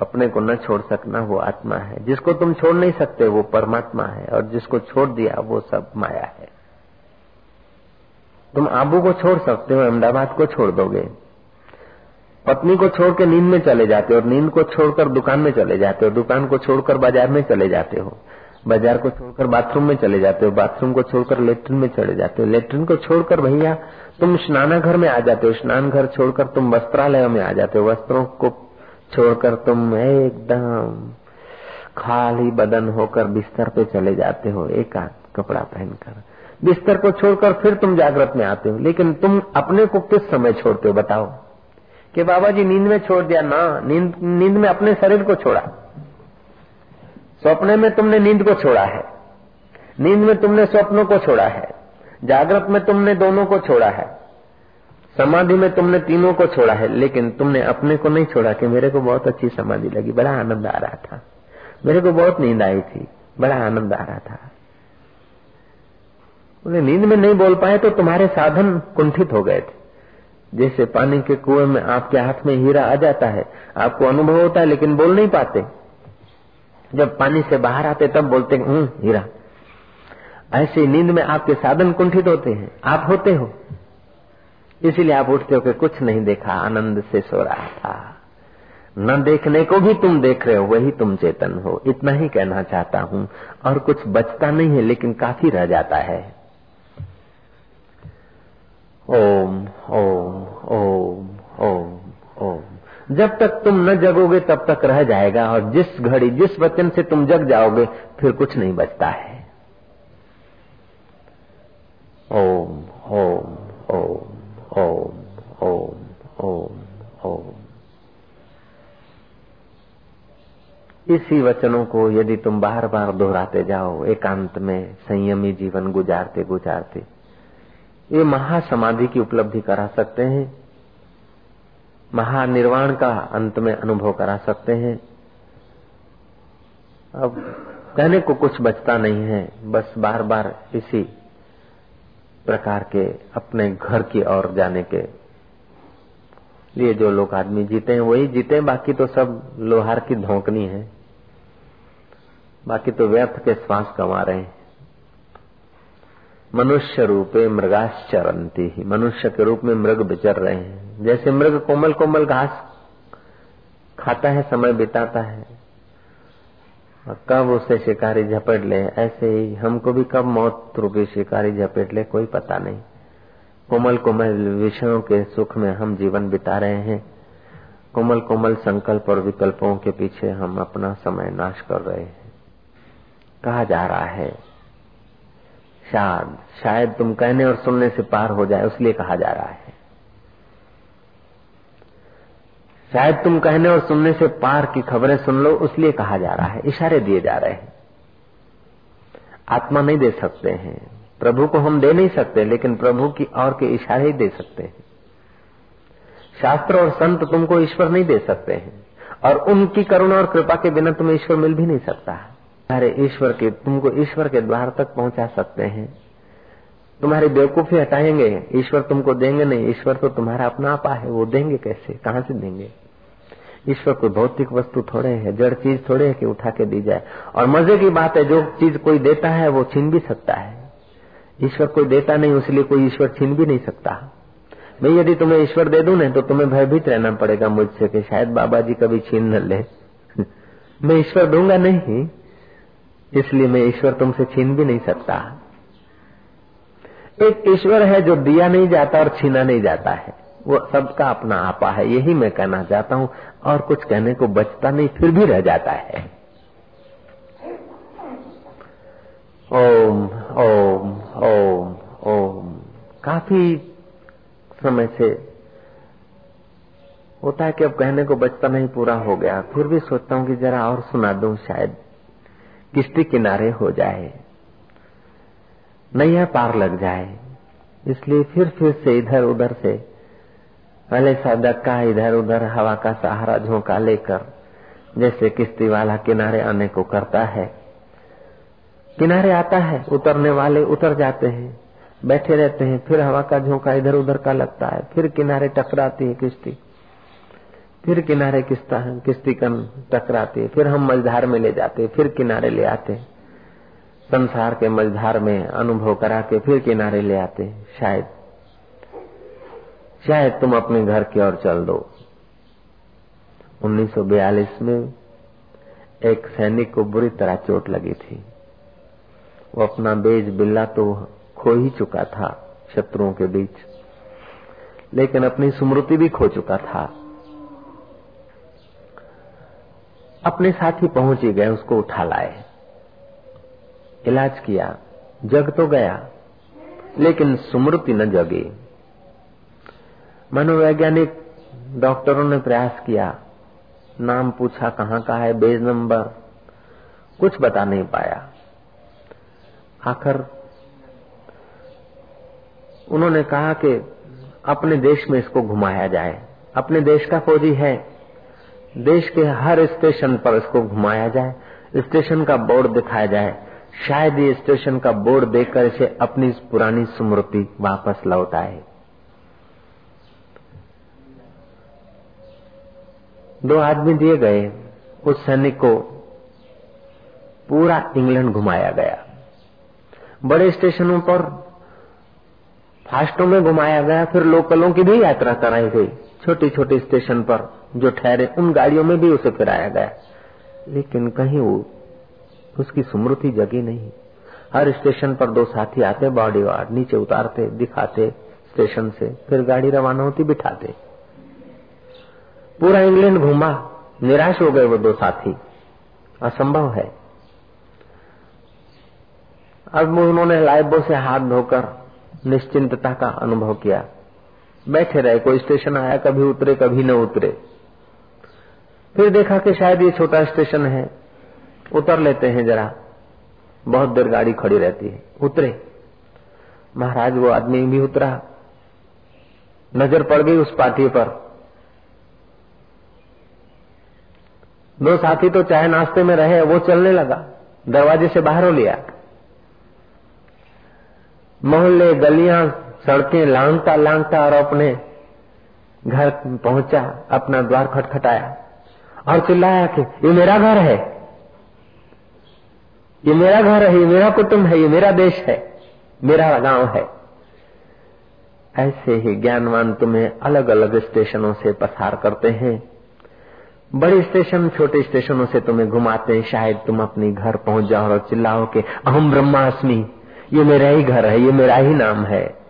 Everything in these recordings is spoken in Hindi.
अपने को न छोड़ सकना वो आत्मा है। जिसको तुम छोड़ नहीं सकते, वो परमात्मा है, और जिसको छोड़ दिया, वो सब माया है। तुम आबू को छोड़ सकते हो, अहमदाबाद को छोड़ दोगे। पत्नी को छोड़ के नींद में चले जाते हो, और नींद को छोड़कर दुकान में चले जाते हो दुकान को छोड़कर बाज़ार में चले जाते हो। बाज़ार को छोड़कर बाथरूम में चले जाते हो, बाथरूम को छोड़कर लेटरिन में चले जाते हो। लेटरिन को छोड़कर भैया, तुम स्नाना घर में आ जाते हो। स्नान घर छोड़कर तुम वस्त्रालय में आ जाते हो। वस्त्रों को छोड़कर तुम एकदम खाली बदन होकर बिस्तर पे चले जाते हो, एक कपड़ा पहनकर। बिस्तर को छोड़कर फिर तुम जागृत में आते हो, लेकिन तुम अपने को किस समय छोड़ते हो बताओ? कि बाबा जी, नींद में छोड़ दिया, ना, नींद नींद में अपने शरीर को छोड़ा। सपने में तुमने नींद को छोड़ा है। नींद में तुमने स्वप्नों को छोड़ा है। जागृत में तुमने दोनों को छोड़ा है। समाधि में तुमने तीनों को छोड़ा है, लेकिन तुमने अपने को नहीं छोड़ा कि मेरे को बहुत अच्छी समाधि लगी। बड़ा आनंद आ रहा था। मेरे को बहुत नींद आई थी। बड़ा आनंद आ रहा था। बोले नींद में नहीं बोल पाए तो तुम्हारे साधन कुंठित हो गए थे। जैसे पानी के कुएँ में आपके हाथ में हीरा आ जाता है, आपको अनुभव होता है, लेकिन बोल नहीं पाते। जब पानी से बाहर आते, तब बोलते हूँ हीरा, ऐसे नींद में आपके साधन कुंठित होते हैं। आप होते हो। इसीलिए आप उठते हो कि कुछ नहीं देखा, आनंद से सो रहा था। न देखने को भी तुम देख रहे हो, वही तुम चेतन हो। इतना ही कहना चाहता हूँ। और कुछ बचता नहीं है, लेकिन काफ़ी रह जाता है। ओम ओम ओम ओम ओम। जब तक तुम न जगोगे, तब तक रह जाएगा। और जिस घड़ी, जिस वचन से तुम जग जाओगे, फिर कुछ नहीं बचता है। ओम ओम ओम। ओम ओम ओम ओम इसी वचनों को यदि तुम बार बार दोहराते जाओ, एकांत में संयमी जीवन गुजारते गुजारते, ये महासमाधि की उपलब्धि करा सकते हैं, महानिर्वाण का अंत में अनुभव करा सकते हैं। अब कहने को कुछ बचता नहीं है, बस बार बार इसी प्रकार के अपने घर की ओर जाने के लिए जो लोग आदमी जीते हैं, वही जीते हैं। बाकी तो सब लोहार की धोकनी है। बाकी तो व्यर्थ के श्वास कमा रहे हैं। मनुष्य रूपे मृगाश्चरंती ही। मनुष्य के रूप में मृग विचर रहे हैं। जैसे मृग कोमल कोमल घास खाता है, समय बिताता है। कब उसे शिकारी झपेट ले, ऐसे ही हमको भी कब मौत रूपी शिकारी झपेट ले, कोई पता नहीं। कोमल कोमल विषयों के सुख में हम जीवन बिता रहे हैं। कोमल कोमल संकल्प और विकल्पों के पीछे हम अपना समय नाश कर रहे हैं। कहा जा रहा है, शायद शायद तुम कहने और सुनने से पार हो जाए, उसलिए कहा जा रहा है। शायद तुम कहने और सुनने से पार की खबरें सुन लो, उसलिए कहा जा रहा है, इशारे दिए जा रहे हैं। आत्मा नहीं दे सकते हैं। प्रभु को हम दे नहीं सकते, लेकिन प्रभु की और के इशारे ही दे सकते हैं। शास्त्र और संत तुमको ईश्वर नहीं दे सकते हैं, और उनकी करुणा और कृपा के बिना तुम्हें ईश्वर मिल भी नहीं सकता। तुम्हारे ईश्वर के, तुमको ईश्वर के द्वार तक पहुँचा सकते हैं। तुम्हारी बेवकूफ़ी हटाएँगे, ईश्वर तुमको देंगे नहीं, ईश्वर तो तुम्हारा अपना आपा है, वो देंगे कैसे, कहाँ से देंगे? ईश्वर कोई भौतिक वस्तु थोड़े है, जड़ चीज़ थोड़े है कि उठा के दी जाए। और मज़े की बात है, जो चीज़ कोई देता है, वो छीन भी सकता है। ईश्वर कोई देता नहीं इसलिए कोई ईश्वर छीन भी नहीं सकता। मैं यदि तुम्हें ईश्वर दे दू ना तो तुम्हें भयभीत रहना पड़ेगा मुझसे कि शायद बाबा जी कभी छीन न ले। मैं ईश्वर दूँगा नहीं, इसलिए मैं ईश्वर तुमसे छीन भी नहीं सकता। एक ईश्वर है जो दिया नहीं जाता और छीना नहीं जाता है। वो सबका अपना आपा है, यही मैं कहना चाहता हूँ। और कुछ कहने को बचता नहीं, फिर भी रह जाता है। ओम ओम ओम ओम। काफ़ी समय से होता है कि अब कहने को बचता नहीं, पूरा हो गया। फिर भी सोचता हूँ कि जरा और सुना दूँ शायद किश्ती किनारे हो जाए। नैया पार लग जाए, इसलिए फिर फिर से इधर उधर से पहले सा धक्का इधर उधर हवा का सहारा झोंका लेकर, जैसे किश्ती वाला किनारे आने को करता है। किनारे आता है, उतरने वाले उतर जाते हैं, बैठे रहते हैं, फिर हवा का झोंका इधर उधर का लगता है, फिर किनारे टकराती है किश्ती। फिर किनारे किस्ता, किश्ती कन टकराती है, फिर हम मझधार में ले जाते फिर किनारे ले आते संसार के मझधार में अनुभव करा के फिर किनारे ले आते शायद। शायद तुम अपने घर की ओर चल दो। 1942 में एक सैनिक को बुरी तरह चोट लगी थी। वो अपना बेज बिल्ला तो खो ही चुका था शत्रुओं के बीच, लेकिन अपनी स्मृति भी खो चुका था। अपने साथ पहुँच ही गए, उसको उठा लाए। इलाज किया, जग तो गया, लेकिन स्मृति न जगी। मनोवैज्ञानिक डॉक्टरों ने प्रयास किया। नाम पूछा कहाँ का है, बेज नंबर, कुछ बता नहीं पाया। आखिर उन्होंने कहा कि अपने देश में इसको घुमाया जाए। अपने देश का फौजी है। देश के हर स्टेशन पर इसको घुमाया जाए। स्टेशन का बोर्ड दिखाया जाए। शायद ये स्टेशन का बोर्ड देखकर इसे अपनी पुरानी स्मृति वापस लौट आए। दो आदमी दिए गए, उस सैनिक को पूरा इंग्लैंड घुमाया गया। बड़े स्टेशनों पर, फास्टों में घुमाया गया, फिर लोकलों की भी यात्रा कराई गई। छोटी छोटी स्टेशन पर जो ठहरे, उन गाड़ियों में भी उसे फिराया गया। लेकिन कहीं वो, उसकी स्मृति जगी नहीं। हर स्टेशन पर दो साथी आते बॉडी वार्ड नीचे उतारते, दिखाते, स्टेशन से, फिर गाड़ी रवाना होती, बिठाते। पूरा इंग्लैंड घूमा, निराश हो गए वो दो साथी। असंभव है। अब उन्होंने लाइबो से हाथ धोकर निश्चिंतता का अनुभव किया। बैठे रहे, कोई स्टेशन आया, कभी उतरे, कभी न उतरे। फिर देखा कि शायद ये छोटा स्टेशन है। उतर लेते हैं जरा। बहुत देर गाड़ी खड़ी रहती है। उतरे। महाराज, वो आदमी भी उतरा। नज़र पड़ गई उस पार्टी पर। दो साथी तो चाहे नाश्ते में रहे, वो चलने लगा। दरवाजे से बाहर हो लिया। मोहल्ले गलियाँ, सड़कें लांगता लांगता और अपने घर पहुँचा, अपना द्वार खटखटाया और चिल्लाया कि, ये मेरा घर है। ये मेरा घर है, ये मेरा कुटुंब है, ये मेरा देश है, मेरा गाँव है। ऐसे ही ज्ञानवान तुम्हें अलग अलग स्टेशनों से पसार करते हैं। बड़े स्टेशन, छोटे स्टेशनों से तुम्हें घुमाते हैं। शायद तुम अपने घर पहुँच जाओ और चिल्लाओ के, अहम ब्रह्मास्मि, ये मेरा ही घर है, ये मेरा ही नाम है।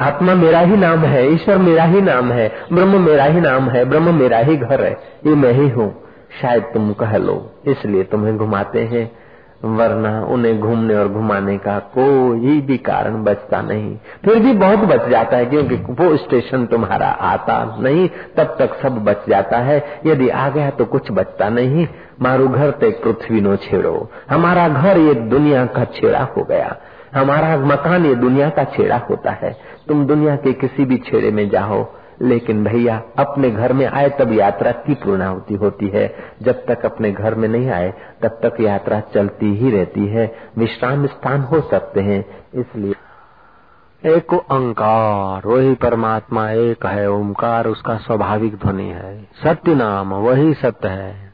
आत्मा मेरा ही नाम है, ईश्वर मेरा ही नाम है, ब्रह्म मेरा ही नाम है, ब्रह्म मेरा ही घर है, ये मैं ही हूँ। शायद तुम कह लो, इसलिए तुम्हें घुमाते हैं। वरना उन्हें घूमने और घुमाने का कोई भी कारण बचता नहीं। फिर भी बहुत बच जाता है, क्योंकि वो स्टेशन तुम्हारा आता नहीं, तब तक सब बच जाता है। यदि आ गया तो कुछ बचता नहीं। मारू घर ते पृथ्वी नो छेड़ो। हमारा घर ये दुनिया का छेड़ा हो गया। हमारा मकान ये दुनिया का छेड़ा होता है। तुम दुनिया के किसी भी छेड़े में जाओ। लेकिन भैया, अपने घर में आए तब यात्रा की पूर्णाहुति होती है। जब तक अपने घर में नहीं आए, तब तक यात्रा चलती ही रहती है। विश्राम स्थान हो सकते हैं, इसलिए। एक ओंकार वही परमात्मा एक है, ओंकार उसका स्वाभाविक ध्वनि है। सत्य नाम वही सत्य है।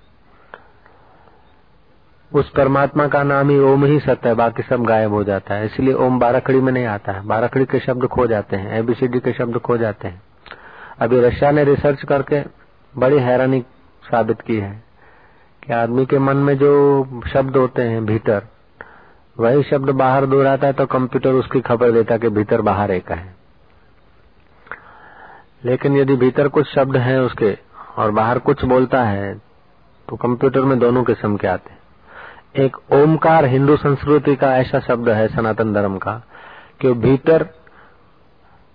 उस परमात्मा का नाम ही ओम ही सत्य है, बाकी सब गायब हो जाता है। इसलिए ओम बाराखड़ी में नहीं आता है। बाराखड़ी के शब्द खो जाते हैं एबीसीडी के शब्द खो जाते हैं। अभी रशिया ने रिसर्च करके बड़ी हैरानी साबित की है कि आदमी के मन में जो शब्द होते हैं भीतर, वही शब्द बाहर दोहराता है तो कंप्यूटर उसकी खबर देता कि भीतर बाहर एक है। लेकिन यदि भीतर कुछ शब्द हैं उसके और बाहर कुछ बोलता है तो कंप्यूटर में दोनों किस्म के आते हैं। एक ओमकार हिंदू संस्कृति का ऐसा शब्द है, सनातन धर्म का, कि भीतर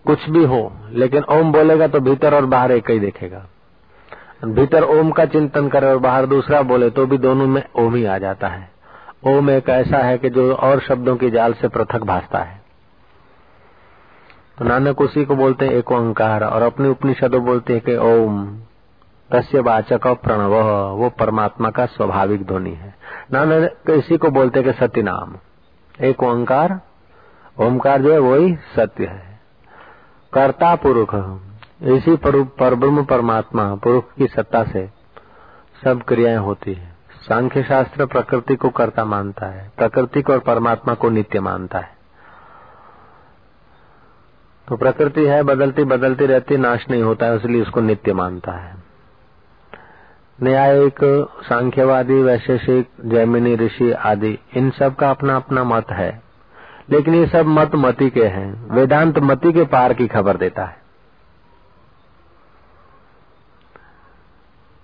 कुछ भी हो, लेकिन ओम बोलेगा तो भीतर और बाहर एक ही देखेगा। भीतर ओम का चिंतन करे और बाहर दूसरा बोले तो भी दोनों में ओम ही आ जाता है। ओम एक ऐसा है कि जो और शब्दों की जाल से पृथक भासता है। तो नानक उसी को बोलते हैं, एक ओंकार और अपनी उपनिषदों बोलते हैं कि ओम, तस्य वाचक प्रणव, वो परमात्मा का स्वाभाविक ध्वनि है। नानक इसी को बोलते हैं कि सत्य नाम एक ओंकार ओंकार जो है, वही सत्य है। कर्ता पुरुष इसी पर ब्रह्म परमात्मा, पुरुष की सत्ता से सब क्रियाएँ होती है। सांख्य शास्त्र प्रकृति को कर्ता मानता है। प्रकृति को और परमात्मा को नित्य मानता है। तो प्रकृति है, बदलती बदलती रहती, नाश नहीं होता है, इसलिए उसको नित्य मानता है। न्यायिक सांख्यवादी, वैशेषिक, जैमिनी, ऋषि आदि, इन सब का अपना अपना मत है। लेकिन ये सब मत मती के हैं। वेदांत मती के पार की खबर देता है।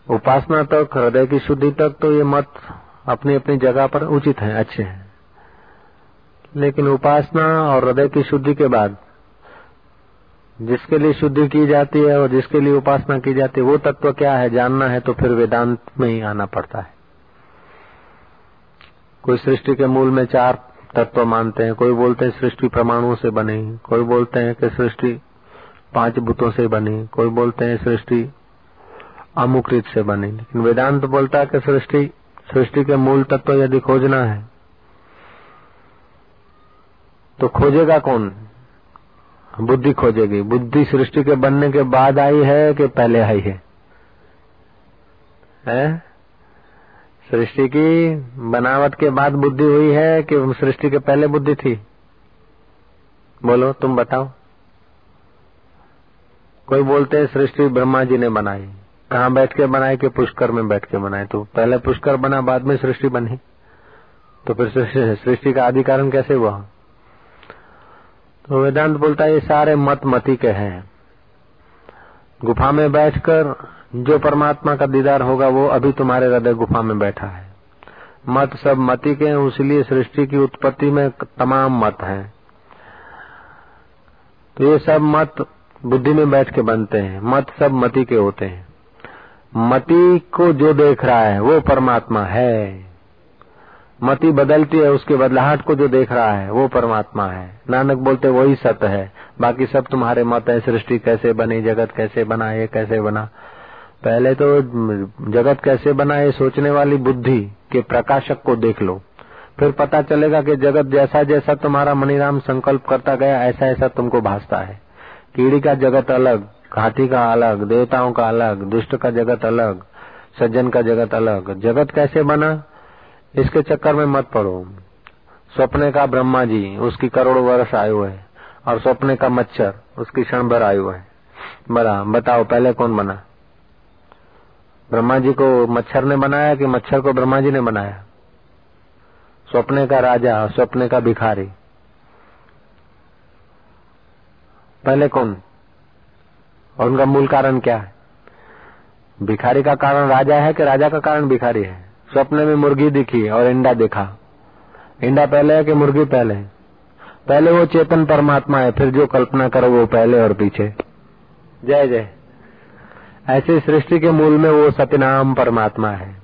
उपासना तक, हृदय की शुद्धि तक तो ये मत अपनी अपनी जगह पर उचित है, अच्छे हैं। लेकिन उपासना और हृदय की शुद्धि के बाद, जिसके लिए शुद्धि की जाती है और जिसके लिए उपासना की जाती है, वो तत्व क्या है, जानना है तो फिर वेदांत में ही आना पड़ता है। कोई सृष्टि के मूल में चार तत्व मानते हैं। कोई बोलते हैं सृष्टि परमाणुओं से बनी, कोई बोलते हैं कि सृष्टि पाँच भूतों से बनी, कोई बोलते हैं सृष्टि अमुकृत से बनी। लेकिन वेदांत बोलता है कि सृष्टि सृष्टि के मूल तत्व यदि खोजना है तो खोजेगा कौन? बुद्धि खोजेगी। बुद्धि सृष्टि के बनने के बाद आई है कि पहले आई है? है? सृष्टि की बनावट के बाद बुद्धि हुई है कि सृष्टि के पहले बुद्धि थी। बोलो, तुम बताओ। कोई बोलते हैं, सृष्टि ब्रह्मा जी ने बनाई। कहाँ बैठ के बनाई कि पुष्कर में बैठ के बनाए तो पहले पुष्कर बना, बाद में सृष्टि बनी। तो फिर सृष्टि का आदि कारण कैसे हुआ? तो वेदांत बोलता है, ये सारे मत मती के हैं। गुफा में बैठकर जो परमात्मा का दीदार होगा, वो अभी तुम्हारे हृदय गुफा में बैठा है। मत सब मती के हैं इसलिए सृष्टि की उत्पत्ति में तमाम मत हैं। तो ये सब मत बुद्धि में बैठ के बनते हैं, मत सब मती के होते हैं। मति को जो देख रहा है, वो परमात्मा है। मति बदलती है, उसके बदलाहट को जो देख रहा है, वो परमात्मा है। नानक बोलते वही सत्य है। बाकी सब तुम्हारे मत है, सृष्टि कैसे बनी, जगत कैसे बना, ये कैसे बना? पहले तो जगत कैसे बना, ये सोचने वाली बुद्धि के प्रकाशक को देख लो। फिर पता चलेगा कि जगत जैसा जैसा तुम्हारा मणिराम संकल्प करता गया, ऐसा ऐसा तुमको भासता है। कीड़ी का जगत अलग, हाथी का अलग, देवताओं का अलग, दुष्ट का जगत अलग, सज्जन का जगत अलग। जगत कैसे बना? इसके चक्कर में मत पड़ो। स्वप्ने का ब्रह्मा जी उसकी करोड़ों वर्ष आयु है और स्वप्ने का मच्छर उसकी क्षण भर आयु है। बड़ा, बताओ, पहले कौन बना? ब्रह्मा जी को मच्छर ने बनाया कि मच्छर को ब्रह्मा जी ने बनाया? स्वप्ने का राजा, स्वप्ने का भिखारी। पहले कौन? और उनका मूल कारण क्या है? भिखारी का कारण राजा है कि राजा का कारण भिखारी है? स्वप्न में मुर्गी दिखी और इंडा देखा। इंडा पहले है कि मुर्गी पहले पहले वो चेतन परमात्मा है, फिर जो कल्पना करो वो पहले और पीछे। जय जय। ऐसी सृष्टि के मूल में वो सत्यनाम परमात्मा है।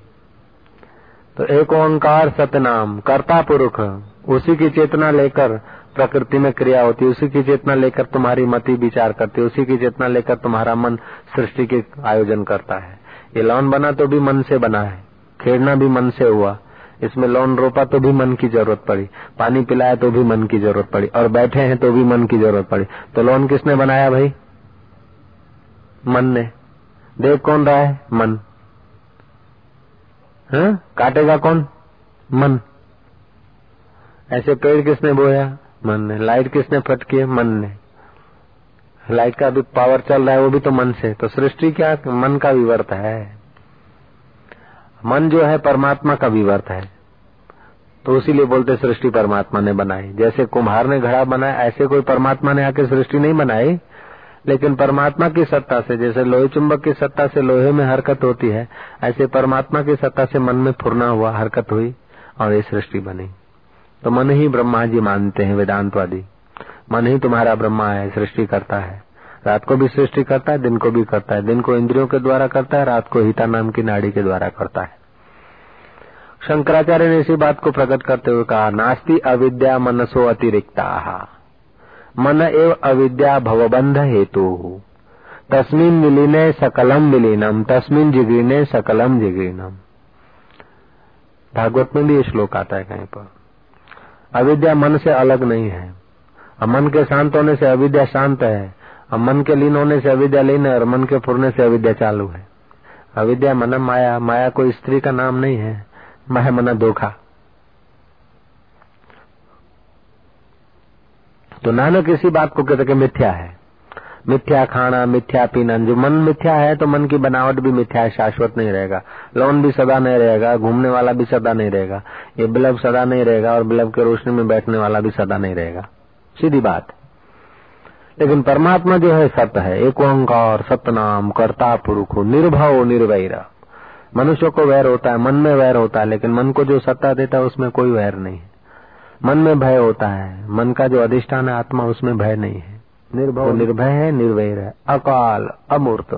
तो एक ओंकार सतनाम, कर्ता पुरुष उसी की चेतना लेकर प्रकृति में क्रिया होती उसी की चेतना लेकर तुम्हारी मति विचार करती उसी की चेतना लेकर तुम्हारा मन सृष्टि के आयोजन करता है। ये लॉन बना तो भी मन से बना है। खेड़ना भी मन से हुआ। इसमें लोन रोपा तो भी मन की ज़रूरत पड़ी। पानी पिलाया तो भी मन की ज़रूरत पड़ी। और बैठे हैं तो भी मन की ज़रूरत पड़ी। तो लोन किसने बनाया भाई? मन ने। देख कौन रहा है? मन। हा? काटेगा कौन? मन। ऐसे पेड़ किसने बोया? मन ने। लाइट किसने फटकी है मन ने। लाइट का भी पावर चल रहा है, वो भी तो मन से। तो सृष्टि क्या? मन का विवर्त है। मन जो है परमात्मा का विवर्त है। तो उसीलिए बोलते सृष्टि परमात्मा ने बनाई। जैसे कुम्हार ने घड़ा बनाया, ऐसे कोई परमात्मा ने आके सृष्टि नहीं बनाई। लेकिन परमात्मा की सत्ता से, जैसे लोहे चुंबक की सत्ता से लोहे में हरकत होती है, ऐसे परमात्मा की सत्ता से मन में फुरना हुआ, हरकत हुई और ये सृष्टि बनी। तो मन ही ब्रह्मा जी मानते हैं, वेदांतवादी। मन ही तुम्हारा ब्रह्मा है, सृष्टि करता है। रात को भी सृष्टि करता है, दिन को भी करता है। दिन को इंद्रियों के द्वारा करता है, रात को हिता नाम की नाड़ी के द्वारा करता है। शंकराचार्य ने इसी बात को प्रकट करते हुए कहा, नास्ति अविद्या मनसो अतिरिक्ता। मन एव अविद्या भवबंध हेतु। तस्मिन विलीने सकलम विलीनम तस्मिन जिगीने सकलम जिगीनम भागवत में भी ये श्लोक आता है कहीं पर। अविद्या मन से अलग नहीं है। मन के शांत होने से अविद्या शांत है। अब मन के लीन होने से अविद्या लीन है और मन के फुरने से अविद्या चालू है। अविद्या मना माया माया कोई स्त्री का नाम नहीं है, माया मना धोखा। तो नानक इसी बात को कहते मिथ्या है। मिथ्या खाना, मिथ्या पीना, जो मन मिथ्या है तो मन की बनावट भी मिथ्या है, शाश्वत नहीं रहेगा। लोन भी सदा नहीं रहेगा, घूमने वाला भी सदा नहीं रहेगा। ये बल्ब सदा नहीं रहेगा और बल्ब के रोशनी में बैठने वाला भी सदा नहीं रहेगा। सीधी बात। लेकिन परमात्मा जो है सत्य है। एक ओंकार सतनाम कर्ता पुरुष निर्भव निर्वैर। मनुष्य को वैर होता है मन में वैर होता है लेकिन मन को जो सत्ता देता है उसमें कोई वैर नहीं है। मन में भय होता है मन का जो अधिष्ठान है आत्मा उसमें भय नहीं है। निर्भय निर्भय है निर्वैर है। अकाल अमूर्त।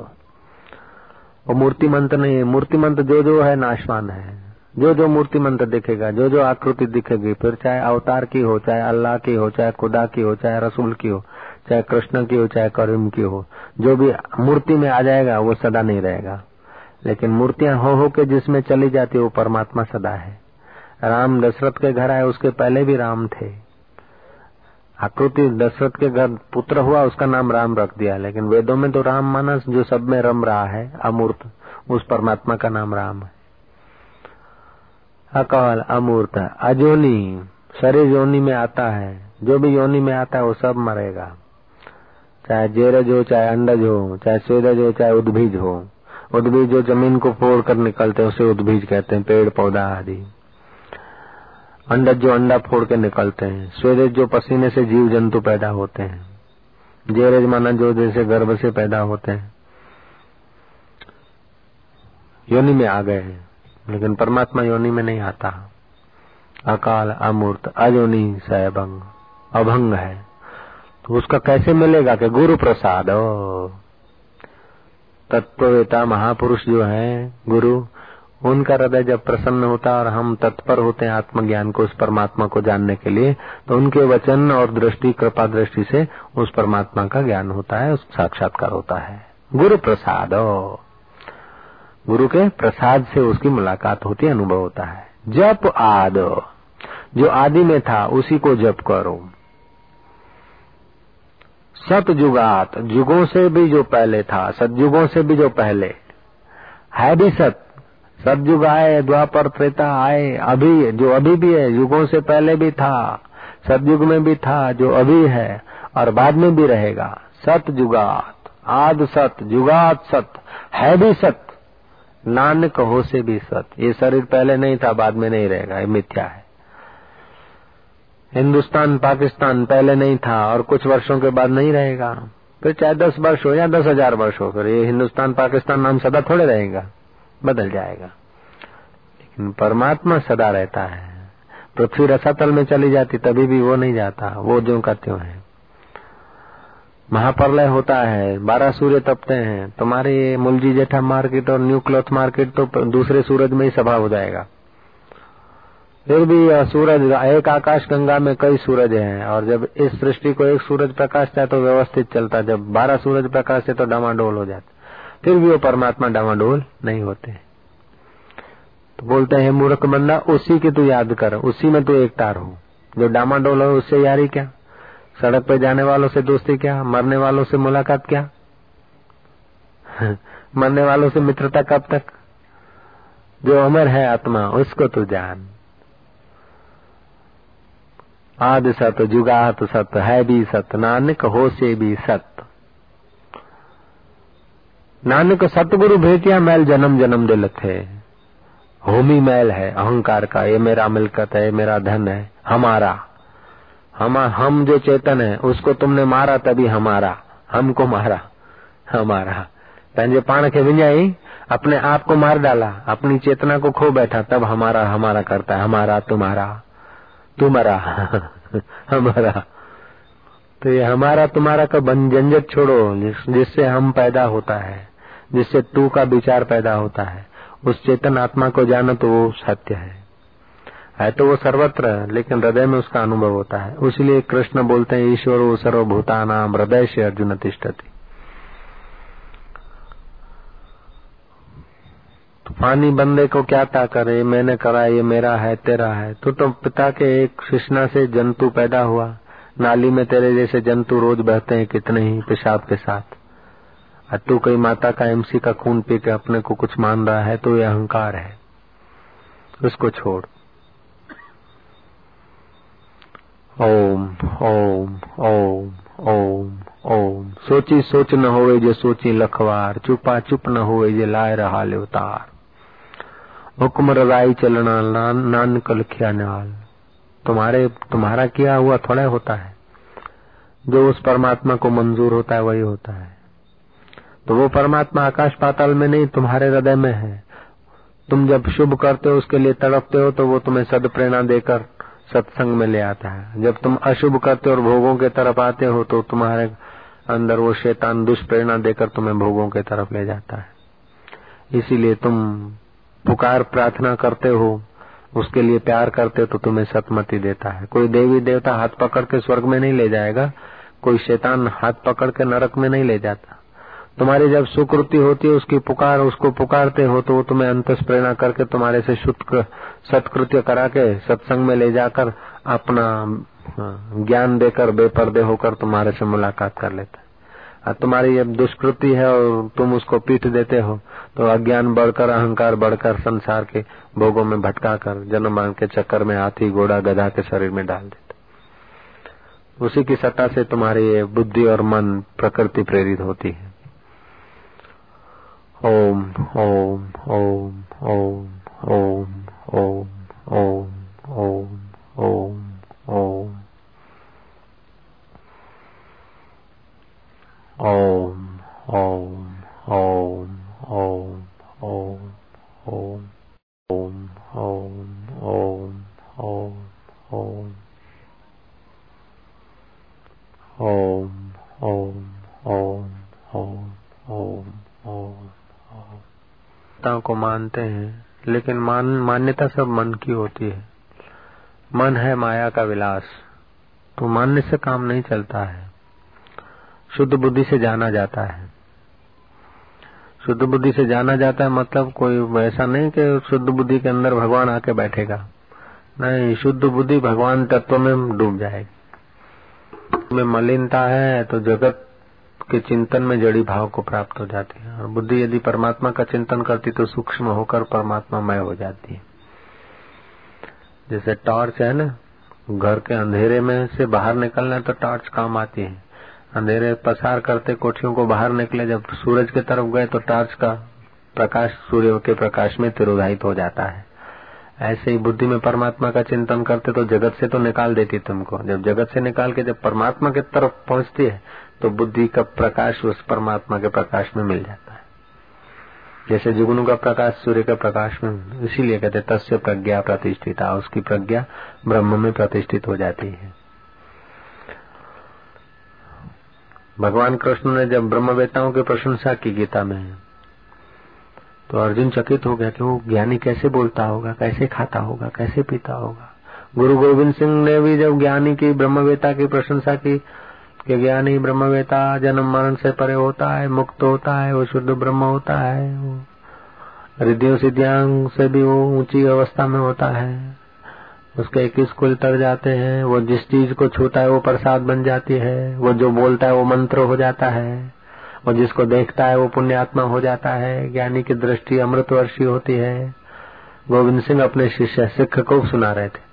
वो मूर्ति मंत्र नहीं है। मूर्ति मंत्र जो जो है नाशवान है। जो जो मूर्ति मंत्र दिखेगा जो जो आकृति दिखेगी फिर चाहे अवतार की हो चाहे अल्लाह की हो चाहे खुदा की हो चाहे रसूल की हो चाहे कृष्ण की हो, चाहे करीम की हो, जो भी मूर्ति में आ जाएगा, वो सदा नहीं रहेगा। लेकिन मूर्तियाँ हो हो के जिसमें चली जाती वो परमात्मा सदा है। राम दशरथ के घर आए, उसके पहले भी राम थे। आकृति दशरथ के घर पुत्र हुआ, उसका नाम राम रख दिया। लेकिन वेदों में तो राम मानस जो सब में रम रहा है, अमूर्त, उस परमात्मा का नाम राम है। अकाल, अमूर्त, अजोनी, शरीर योनि में आता है। जो भी योनि में आता है, वो सब मरेगा। चाहे जेरज हो, चाहे अंडज हो, चाहे स्वेदज हो, चाहे उद्भिज हो। उद्भिज जो ज़मीन को फोड़ कर निकलते हैं, उसे उद्भिज कहते हैं, पेड़, पौधा आदि। अंडज जो अंडा फोड़ के निकलते हैं स्वेदेज जो पसीने से जीव जंतु पैदा होते हैं। जेरज माना जो जैसे गर्भ से पैदा होते हैं। योनि में आ गए हैं, लेकिन परमात्मा योनि में नहीं आता। अकाल, अमूर्त अजोनी सहभंग अभंग है। उसका कैसे मिलेगा कि गुरु प्रसाद तत्ववेता महापुरुष जो है, गुरु, उनका हृदय जब प्रसन्न होता है और हम तत्पर होते हैं आत्मज्ञान को, उस परमात्मा को जानने के लिए तो उनके वचन और दृष्टि, कृपा दृष्टि से उस परमात्मा का ज्ञान होता है, उस साक्षात्कार होता है। गुरु प्रसाद गुरु के प्रसाद से उसकी मुलाकात होती, अनुभव होता है। जप आद, जो आदि में था, उसी को जप करो। सतयुगात जुगों से भी जो पहले था सतयुगों से भी जो पहले। है भी सत। सतयुग आए, द्वापर त्रेता आए, अभी, जो अभी भी है युगों से पहले भी था सतयुग में भी था, जो अभी है, और बाद में भी रहेगा। सत जुगात आद सत, जुगात सत, है भी सत। नानक हो से भी सत। ये शरीर पहले नहीं था, बाद में नहीं रहेगा, ये मिथ्या है। हिंदुस्तान, पाकिस्तान पहले नहीं था और कुछ वर्षों के बाद नहीं रहेगा। फिर चाहे दस वर्ष हो या दस हज़ार वर्ष हो, फिर ये हिंदुस्तान, पाकिस्तान नाम सदा थोड़े रहेगा, बदल जाएगा। लेकिन परमात्मा सदा रहता है। पृथ्वी रसातल में चली जाती, तभी भी वो नहीं जाता। वो जो का त्यों है। महाप्रलय होता है, बारह सूर्य तपते हैं। तुम्हारे ये मुलजी जेठा मार्केट और न्यू क्लॉथ मार्केट तो दूसरे सूरज में ही सभा हो जाएगा। फिर भी सूरज, एक आकाश गंगा में कई सूरज हैं, और जब इस सृष्टि को एक सूरज प्रकाश चाहे तो व्यवस्थित चलता। जब बारह सूरज प्रकाश है तो डामाडोल हो जाता। फिर भी वो परमात्मा डावाडोल नहीं होते। तो बोलते हैं, मूर्ख बंदा, उसी की तू याद कर। उसी में तू एक तार हो जो डामाडोल हो, उससे यारी क्या? सड़क पे जाने वालों से दोस्ती क्या? मरने वालों से मुलाकात क्या? मरने वालों से मित्रता कब तक? जो अमर है आत्मा, उसको तू जान। आद सत जुगात सत है भी सत, नानक हो से भी सत। नानक सतगुरु भेटिया मैल जन्म जन्म दिल थे। होमी मैल है, अहंकार का, ये मेरा मिलकत है, ये मेरा धन है, हमारा। हम हम जो चेतन है, उसको तुमने मारा, तभी हमारा। हमको मारा, हमारा। पंजे पाण के विञाई अपने आप को मार डाला, अपनी चेतना को खो बैठा, तब हमारा हमारा करता है, हमारा तुम्हारा। तुम्हारा। हमारा। तो ये हमारा तुम्हारा का बन झंझट छोड़ो जिससे हम पैदा होता है, जिससे तू का विचार पैदा होता है। उस चेतन आत्मा को जानो तो वो सत्य है। है तो वो सर्वत्र, लेकिन हृदय में उसका अनुभव होता है। उसलिए कृष्ण बोलते हैं, ईश्वर वो सर्वभूता नाम हृदय से अर्जुन तिष्ठती। तूफानी बंदे को क्या था करे मैंने करा, ये मेरा है, तेरा है। तो तो पिता के एक कृष्णा से जंतु पैदा हुआ। नाली में तेरे जैसे जंतु रोज बहते हैं कितने ही पेशाब के साथ। और तू कई माता का एमसी का खून पी के अपने को कुछ मान रहा है तो ये अहंकार है। उसको छोड़। ओम ओम ओम ओम ओम। सोची सोच न होवे जे सोची लखवार, चुपा चुप न होवे जे लाए रहा ले उतार। हुक्म रजाई चलना, नान कलखिया नाल। तुम्हारे, तुम्हारा किया हुआ थोड़ा होता है। जो उस परमात्मा को मंजूर होता है, वही होता है। तो वो परमात्मा आकाश पाताल में नहीं, तुम्हारे हृदय में है। तुम जब शुभ करते हो, उसके लिए तड़पते हो तो वो तुम्हें सद प्रेरणा देकर सत्संग में ले आता है। जब तुम अशुभ करते हो और भोगों के तरफ़ आते हो तो तुम्हारे अंदर वो शैतान दुष्प्रेरणा देकर तुम्हें भोगों के तरफ़ ले जाता है। इसीलिए तुम पुकार प्रार्थना करते हो, उसके लिए प्यार करते हो तो तुम्हें सतमति देता है। कोई देवी देवता हाथ पकड़ के स्वर्ग में नहीं ले जाएगा, कोई शैतान हाथ पकड़ के नरक में नहीं ले जाता। तुम्हारी जब सुकृति होती है, उसकी पुकार, उसको पुकारते हो तो वो तुम्हें अंत प्रेरणा करके तुम्हारे से शुद्ध सत्कृत्य करा के सत्संग में ले जाकर अपना ज्ञान देकर, बेपर्दे होकर तुम्हारे से मुलाकात कर लेता है। तुम्हारी जब दुष्कृति है और तुम उसको पीठ देते हो तो अज्ञान बढ़कर, अहंकार बढ़कर, संसार के भोगों में भटका कर जन्म के चक्कर में हाथी, घोड़ा, गधा के शरीर में डाल देते। उसी की सत्ता से तुम्हारी बुद्धि और मन प्रकृति प्रेरित होती है। ओम ओम ओम ओम ओम ओम ओम ओम ओम ओम। ओम ओम ओम। को मानते हैं लेकिन मान मान्यता सब मन की होती है मन है माया का विलास तो मानने से काम नहीं चलता है शुद्ध बुद्धि से जाना जाता है शुद्ध बुद्धि से जाना जाता है मतलब कोई ऐसा नहीं कि शुद्ध बुद्धि के अंदर भगवान आके बैठेगा। नहीं, शुद्ध बुद्धि भगवान तत्व में डूब जाएगी। में मलिनता है तो जगत के चिंतन में जड़ी भाव को प्राप्त हो जाती है। और बुद्धि यदि परमात्मा का चिंतन करती तो सूक्ष्म होकर परमात्मा मय हो जाती है। जैसे टॉर्च है ना, घर के अंधेरे में से बाहर निकलना है तो टॉर्च काम आती है। अंधेरे पसार करते कोठियों को बाहर निकले, जब सूरज के तरफ़ गए तो टॉर्च का प्रकाश सूर्य के प्रकाश में तिरोधायित हो जाता है। ऐसे ही बुद्धि में परमात्मा का चिंतन करते तो जगत से तो निकाल देती तुमको। जब जगत से निकाल के जब परमात्मा की तरफ़ पहुँचती है तो बुद्धि का प्रकाश उस परमात्मा के प्रकाश में मिल जाता है। जैसे जुगनू का प्रकाश सूर्य के प्रकाश में, इसीलिए कहते तस्य प्रज्ञा प्रतिष्ठिता, उसकी प्रज्ञा ब्रह्म में प्रतिष्ठित हो जाती है। भगवान कृष्ण ने जब ब्रह्मवेताओं की प्रशंसा की गीता में तो अर्जुन चकित हो गया कि वो ज्ञानी कैसे बोलता होगा, कैसे खाता होगा, कैसे पीता होगा? गुरु गोविंद सिंह ने भी जब ज्ञानी की, ब्रह्मवेता की प्रशंसा की, कि ज्ञानी ब्रह्मवेता जन्म मरण से परे होता है, मुक्त होता है, वो शुद्ध ब्रह्म होता है रिद्धियों सिद्धियांग से भी वो ऊँची अवस्था में होता है। उसके इक्कीस कुल तर जाते हैं? वो जिस चीज़ को छूता है, वो प्रसाद बन जाती है। वो जो बोलता है, वो मंत्र हो जाता है। वो जिसको देखता है, वो पुण्यात्मा हो जाता है। ज्ञानी की दृष्टि अमृतवर्षी होती है। गोविंद सिंह अपने शिष्य सिख को सुना रहे थे।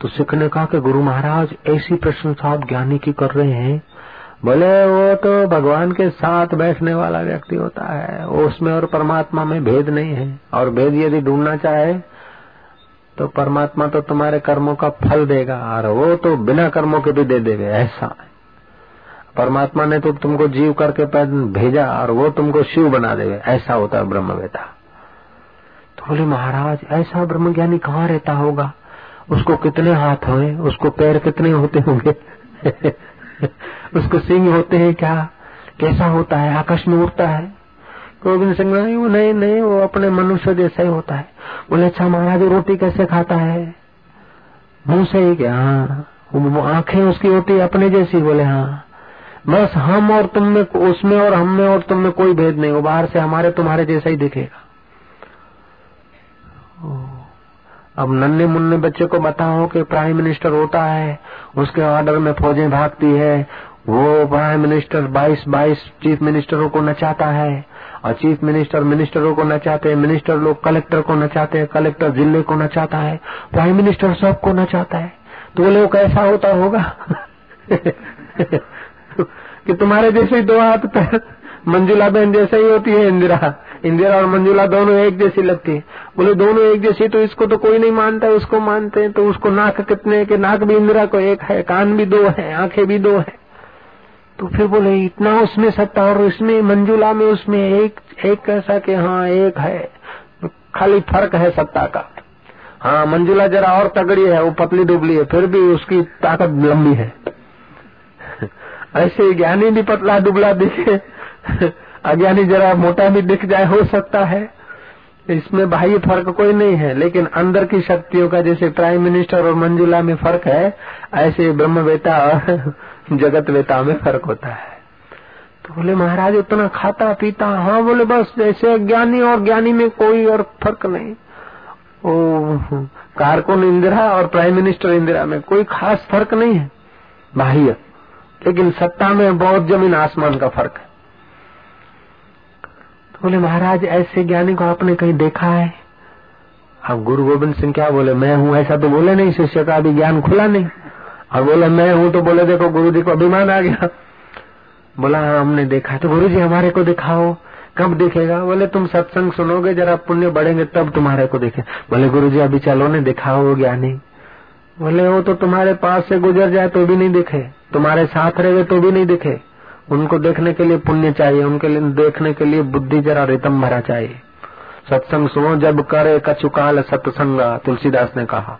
तो सिख ने कहा कि गुरु महाराज, ऐसी प्रशंसा आप ज्ञानी की कर रहे हैं। बोले वो तो भगवान के साथ बैठने वाला व्यक्ति होता है, उसमें और परमात्मा में भेद नहीं है। और भेद यदि ढूंढना चाहे तो परमात्मा तो तुम्हारे कर्मों का फल देगा और वो तो बिना कर्मों के भी दे देगा, ऐसा परमात्मा ने तो तुमको जीव करके भेजा और वो तुमको शिव बना देवे ऐसा होता है ब्रह्म ब्रह्मवेता तो बोले, महाराज, ऐसा ब्रह्म ज्ञानी कहाँ रहता होगा? उसको कितने हाथ हुए उसको पैर कितने होते होंगे? उसको सिंह होते हैं क्या? कैसा होता है? आकाश में उड़ता है? गोविंद सिंह वो नहीं नहीं, वो अपने मनुष्य जैसा ही होता है। बोले अच्छा महाराज, रोटी कैसे खाता है? मुँह से ही क्या? हाँ। आँखें उसकी होती अपने जैसी, बोले हाँ। बस हम और तुम में, उसमें और हम में और तुम में कोई भेद नहीं, वो बाहर से हमारे तुम्हारे जैसा ही दिखेगा। अब नन्हे मुन्ने बच्चे को बताओ कि प्राइम मिनिस्टर होता है, उसके ऑर्डर में फौजें भागती है, वो प्राइम मिनिस्टर 22 22 चीफ मिनिस्टरों को नचाता है और चीफ मिनिस्टर मिनिस्टरों को नचाते हैं मिनिस्टर लोग कलेक्टर को नचाते हैं कलेक्टर ज़िले को नचाता है, प्राइम मिनिस्टर सबको नचाता है। तो बोले वो कैसा होता होगा? कि तुम्हारे जैसे ही दो हाथ पैर मंजुला बहन जैसे ही होती है इंदिरा। इंदिरा और मंजुला दोनों एक जैसी लगती है। बोले, दोनों एक जैसी तो इसको तो कोई नहीं मानता, उसको मानते हैं तो उसको नाक कितने के नाक भी इंदिरा को एक है, कान भी दो है, आँखें भी दो है। तो फिर बोले, इतना उसमें सत्ता और उसमें मंजुला में उसमें एक एक कैसा कि हाँ एक है, खाली फ़र्क है सत्ता का। हाँ मंजुला जरा और तगड़ी है, वो पतली दुबली है, फिर भी उसकी ताकत लंबी है। ऐसे ज्ञानी भी पतला दुबला दिखे, अज्ञानी जरा मोटा भी दिख जाए, हो सकता है। इसमें बाह्य फ़र्क कोई नहीं है, लेकिन अंदर की शक्तियों का जैसे प्राइम मिनिस्टर और मंजुला में फ़र्क है, ऐसे ब्रह्मवेता और जगत वेता में फ़र्क होता है। तो बोले, महाराज उतना खाता, पीता हाँ बोले, बस, जैसे ज्ञानी और ज्ञानी में कोई और फ़र्क नहीं। ओ कारकुन इंदिरा और प्राइम मिनिस्टर इंदिरा में कोई खास फ़र्क नहीं है, बाह्य। लेकिन सत्ता में बहुत ज़मीन आसमान का फ़र्क है। तो बोले, महाराज, ऐसे ज्ञानी को आपने कहीं देखा है? अब गुरु गोविंद सिंह क्या बोले, मैं हूँ, ऐसा तो बोले नहीं, शिष्य का अभी ज्ञान खुला नहीं। और बोले, मैं हूँ तो बोले, देखो गुरु जी को अभिमान आ गया। बोला हाँ हमने देखा तो गुरु जी हमारे को दिखाओ, कब दिखेगा? बोले, तुम सत्संग सुनोगे, जरा पुण्य बढ़ेंगे, तब तुम्हारे को दिखे। बोले गुरु जी अभी चलो ने दिखाओ ज्ञानी। बोले, वो तो तुम्हारे पास से गुजर जाए तो भी नहीं दिखे। तुम्हारे साथ रहे तो भी नहीं दिखे। उनको देखने के लिए पुण्य चाहिए, उनके लिए देखने के लिए बुद्धि जरा रितम भरा चाहिए। सत्संग सुनो, जब करे कचुकाल सत्संग, तुलसीदास ने कहा।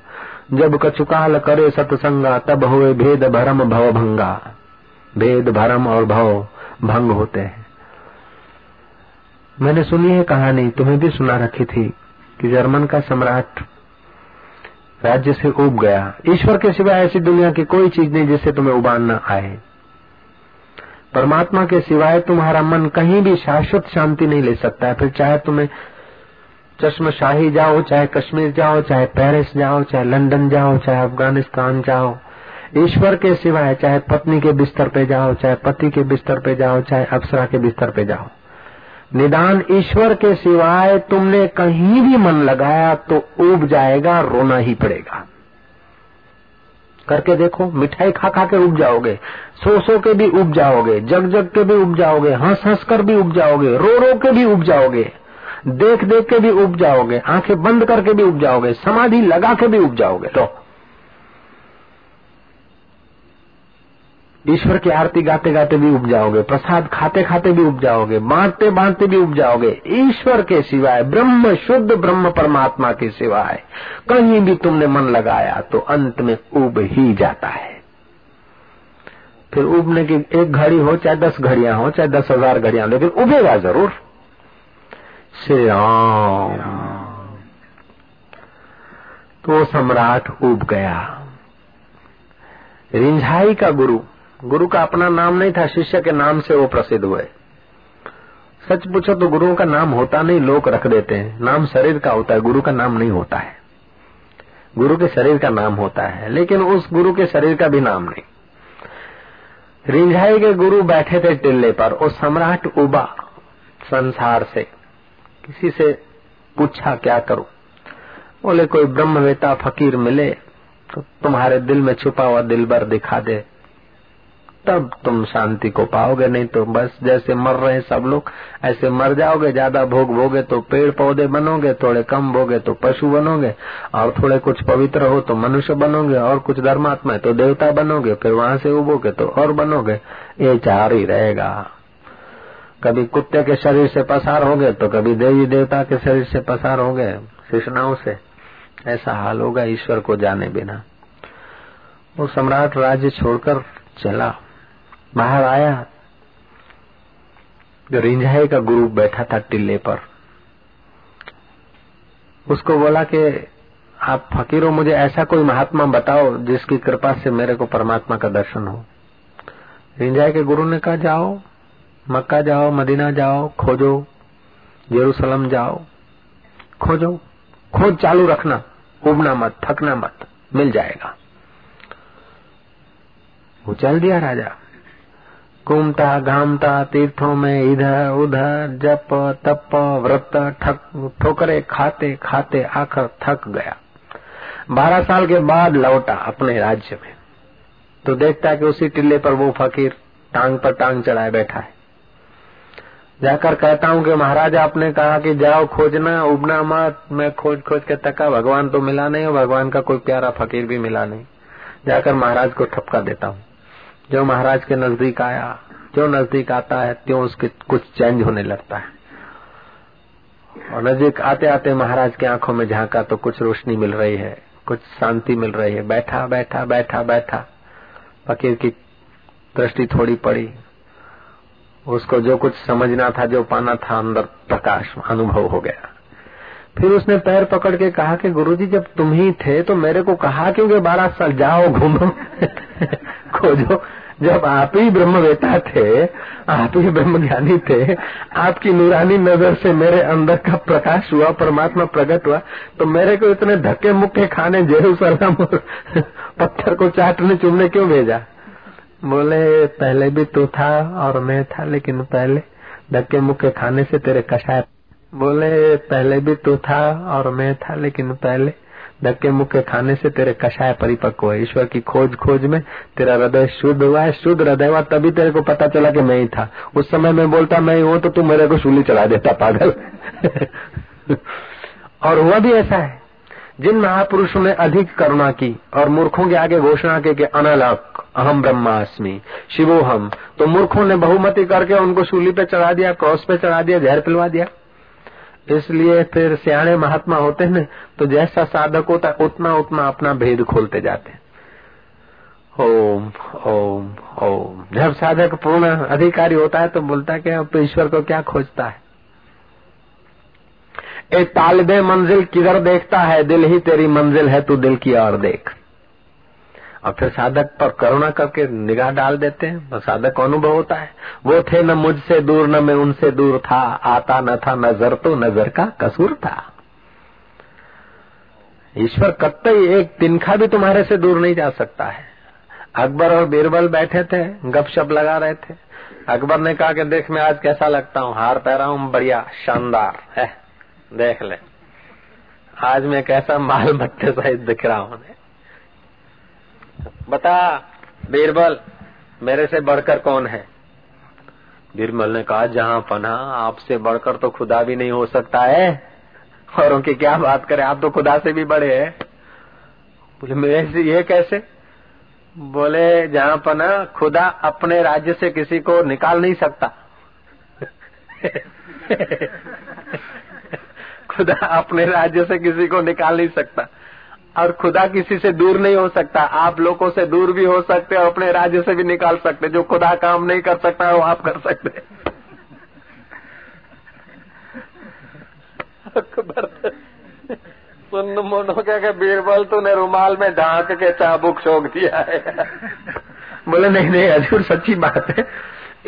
जब कछुकाल करे सत्संगा, तब हुए भेद भरम भव भंगा भेद भरम और भव भंग होते हैं। मैंने सुनी है कहानी, तुम्हें भी सुना रखी थी, कि जर्मन का सम्राट राज्य से उब गया। ईश्वर के सिवाय ऐसी दुनिया की कोई चीज़ नहीं जिससे तुम्हें उबान न आए। परमात्मा के सिवाय तुम्हारा मन कहीं भी शाश्वत शांति नहीं ले सकता है, फिर चाहे तुम्हें चश्मशाही जाओ, चाहे कश्मीर जाओ, चाहे पेरिस जाओ, चाहे लंदन जाओ, चाहे अफ़गानिस्तान जाओ। ईश्वर के सिवाय चाहे पत्नी के बिस्तर पे जाओ, चाहे पति के बिस्तर पे जाओ, चाहे अप्सरा के बिस्तर पे जाओ। निदान ईश्वर के सिवाय तुमने कहीं भी मन लगाया तो उब जाएगा, रोना ही पड़ेगा। करके देखो, मिठाई खा खा के उब जाओगे सो सो के भी उब जाओगे जग जग के भी उब जाओगे हंस हंस कर भी उब जाओगे रो रो के भी उब जाओगे। देख देख के भी उब जाओगे, आँखें बंद करके भी उब जाओगे, समाधि लगा के भी उब जाओगे तो। ईश्वर की आरती गाते गाते भी उब जाओगे, प्रसाद खाते खाते भी उब जाओगे, बांटते बांटते भी उब जाओगे। ईश्वर के सिवाय, ब्रह्म, शुद्ध ब्रह्म परमात्मा के सिवाय, कहीं भी तुमने मन लगाया तो अंत में उब ही जाता है। फिर उबने की एक घड़ी हो, चाहे दस घड़ियाँ हो, चाहे दस हज़ार घड़ियाँ, लेकिन उबेगा ज़रूर। श्री राम तो सम्राट उब गया। रिंझाई का गुरु गुरु का अपना नाम नहीं था, शिष्य के नाम से वो प्रसिद्ध हुए। सच पूछो तो गुरुओं का नाम होता नहीं लोग रख देते हैं। नाम शरीर का होता है, गुरु का नाम नहीं होता है। गुरु के शरीर का नाम होता है, लेकिन उस गुरु के शरीर का भी नाम नहीं। रिंझाई के गुरु बैठे थे टिल्ले पर, और सम्राट उबा संसार से। किसी से पूछा, क्या करूँ? बोले, कोई ब्रह्मवेता, फकीर मिले तो तुम्हारे दिल में छुपा हुआ दिल भर दिखा दे। तब तुम शांति को पाओगे, नहीं तो बस जैसे मर रहे सब लोग, ऐसे मर जाओगे, ज़्यादा भोग भोगे तो पेड़ पौधे बनोगे, थोड़े कम भोगे तो पशु बनोगे, और थोड़े कुछ पवित्र हो तो मनुष्य बनोगे, और कुछ धर्मात्मा है तो देवता बनोगे, फिर वहाँ से उबोगे तो और बनोगे, ये चार ही रहेगा। कभी कुत्ते के शरीर से पसार हो गए तो कभी देवी देवता के शरीर से पसार हो गए कृष्णाओं से। ऐसा हाल होगा ईश्वर को जाने बिना। वो सम्राट राज्य छोड़कर चला। बाहर आया। जो रिंझाई का गुरु बैठा था टिल्ले पर। उसको बोला कि, आप फकीरों मुझे ऐसा कोई महात्मा बताओ, जिसकी कृपा से मेरे को परमात्मा का दर्शन हो। रिंझाई के गुरु ने कहा, जाओ। मक्का जाओ, मदीना जाओ, खोजो जेरूसलम जाओ। खोजो, खोज चालू रखना, उबना मत, थकना मत, मिल जाएगा। वो चल दिया राजा। घूमता, घामता, तीर्थों में इधर, उधर, जप, तप, व्रत, ठक, ठोकरे खाते खाते, आकर थक गया। बारह साल के बाद लौटा अपने राज्य में। तो देखता कि उसी टिल्ले पर वो फकीर टांग पर टांग चढ़ाए बैठा है। जाकर कहता हूँ कि महाराज, आपने कहा कि जाओ खोजना, उबना मत। मैं खोज खोज के तका भगवान तो मिला नहीं भगवान का कोई प्यारा फकीर भी मिला नहीं। जाकर महाराज को ठपका देता हूँ। जो महाराज के नज़दीक आया, जो नज़दीक आता है, त्यों उसके कुछ चेंज होने लगता है। और नज़दीक आते आते महाराज की आँखों में झांका तो कुछ रोशनी मिल रही है, कुछ शांति मिल रही है। बैठा बैठा बैठा बैठा। फकीर की दृष्टि थोड़ी पड़ी। उसको जो कुछ समझना था, जो पाना था, अंदर प्रकाश, अनुभव हो गया। फिर उसने पैर पकड़ के कहा कि गुरुजी, जब तुम ही थे तो मेरे को कहा क्योंकि बारह साल जाओ घूमो? खोजो, जब आप ही ब्रह्मवेता थे, आप ही ब्रह्म ज्ञानी थे, आपकी नूरानी नज़र से मेरे अंदर का प्रकाश हुआ, परमात्मा प्रकट हुआ तो मेरे को इतने धक्के मुक्के खाने, जेरूसलम पत्थर को चाटने चुमने क्यों भेजा? बोले, पहले भी तू था और मैं था, लेकिन पहले धक्के मुक्के खाने से तेरे कषाय बोले, पहले भी तू था और मैं था, लेकिन पहले धक्के मुक्के खाने से तेरे कषाय परिपक्व है ईश्वर की खोज खोज में तेरा हृदय शुद्ध हुआ है, शुद्ध हृदय हुआ, तभी तेरे को पता चला कि मैं ही था। उस समय मैं बोलता, मैं ही हूँ तो तू मेरे को सूली चढ़ा देता, पागल। और हुआ भी ऐसा है। जिन महापुरुषों ने अधिक करुणा की और मूर्खों के आगे घोषणा की कि अनलक, अहम ब्रह्मास्मि शिवो हम तो मूर्खों ने बहुमति करके उनको सूली पे चढ़ा दिया, क्रॉस पे चढ़ा दिया, जहर पिलवा दिया। इसलिए फिर सियाणे महात्मा होते हैं तो जैसा साधक होता है, उतना उतना अपना भेद खोलते जाते हैं। ओम ओम ओम। जब साधक पूर्ण अधिकारी होता है तो बोलता है कि तो ईश्वर को क्या खोजता है? ए तालिबे मंजिल किधर देखता है? दिल ही तेरी मंजिल है, तू दिल की और देख। और फिर साधक पर करुणा करके निगाह डाल देते हैं। तो साधक अनुभव होता है। वो थे न मुझसे दूर, न मैं उनसे दूर था। आता न था नज़र तो नज़र का कसूर था। ईश्वर कत्तई एक तिनखा भी तुम्हारे से दूर नहीं जा सकता है। अकबर और बीरबल बैठे थे, गपशप लगा रहे थे। अकबर ने कहा कि देख, मैं आज कैसा लगता हूँ? हार पहरा हूँ बढ़िया, शानदार, है। देख ले। आज मैं कैसा माल मत्थे सहित दिख रहा हूँ बता, बीरबल, मेरे से बढ़कर कौन है? बीरबल ने कहा, जहाँ पना आपसे बढ़कर तो खुदा भी नहीं हो सकता है। और उनकी क्या बात करें, आप तो खुदा से भी बड़े हैं। बोले, मेरे से ये कैसे? बोले, जहाँ पना खुदा अपने राज्य से किसी को निकाल नहीं सकता। खुदा अपने राज्य से किसी को निकाल नहीं सकता। और खुदा किसी से दूर नहीं हो सकता। आप लोगों से दूर भी हो सकते और अपने राज्य से भी निकाल सकते जो खुदा काम नहीं कर सकता वो आप कर सकते सुन मोनो क्या बीरबल तूने रुमाल में ढांक के चाबुक छोक दिया है। बोले, नहीं नहीं, हजूर, सच्ची बात है।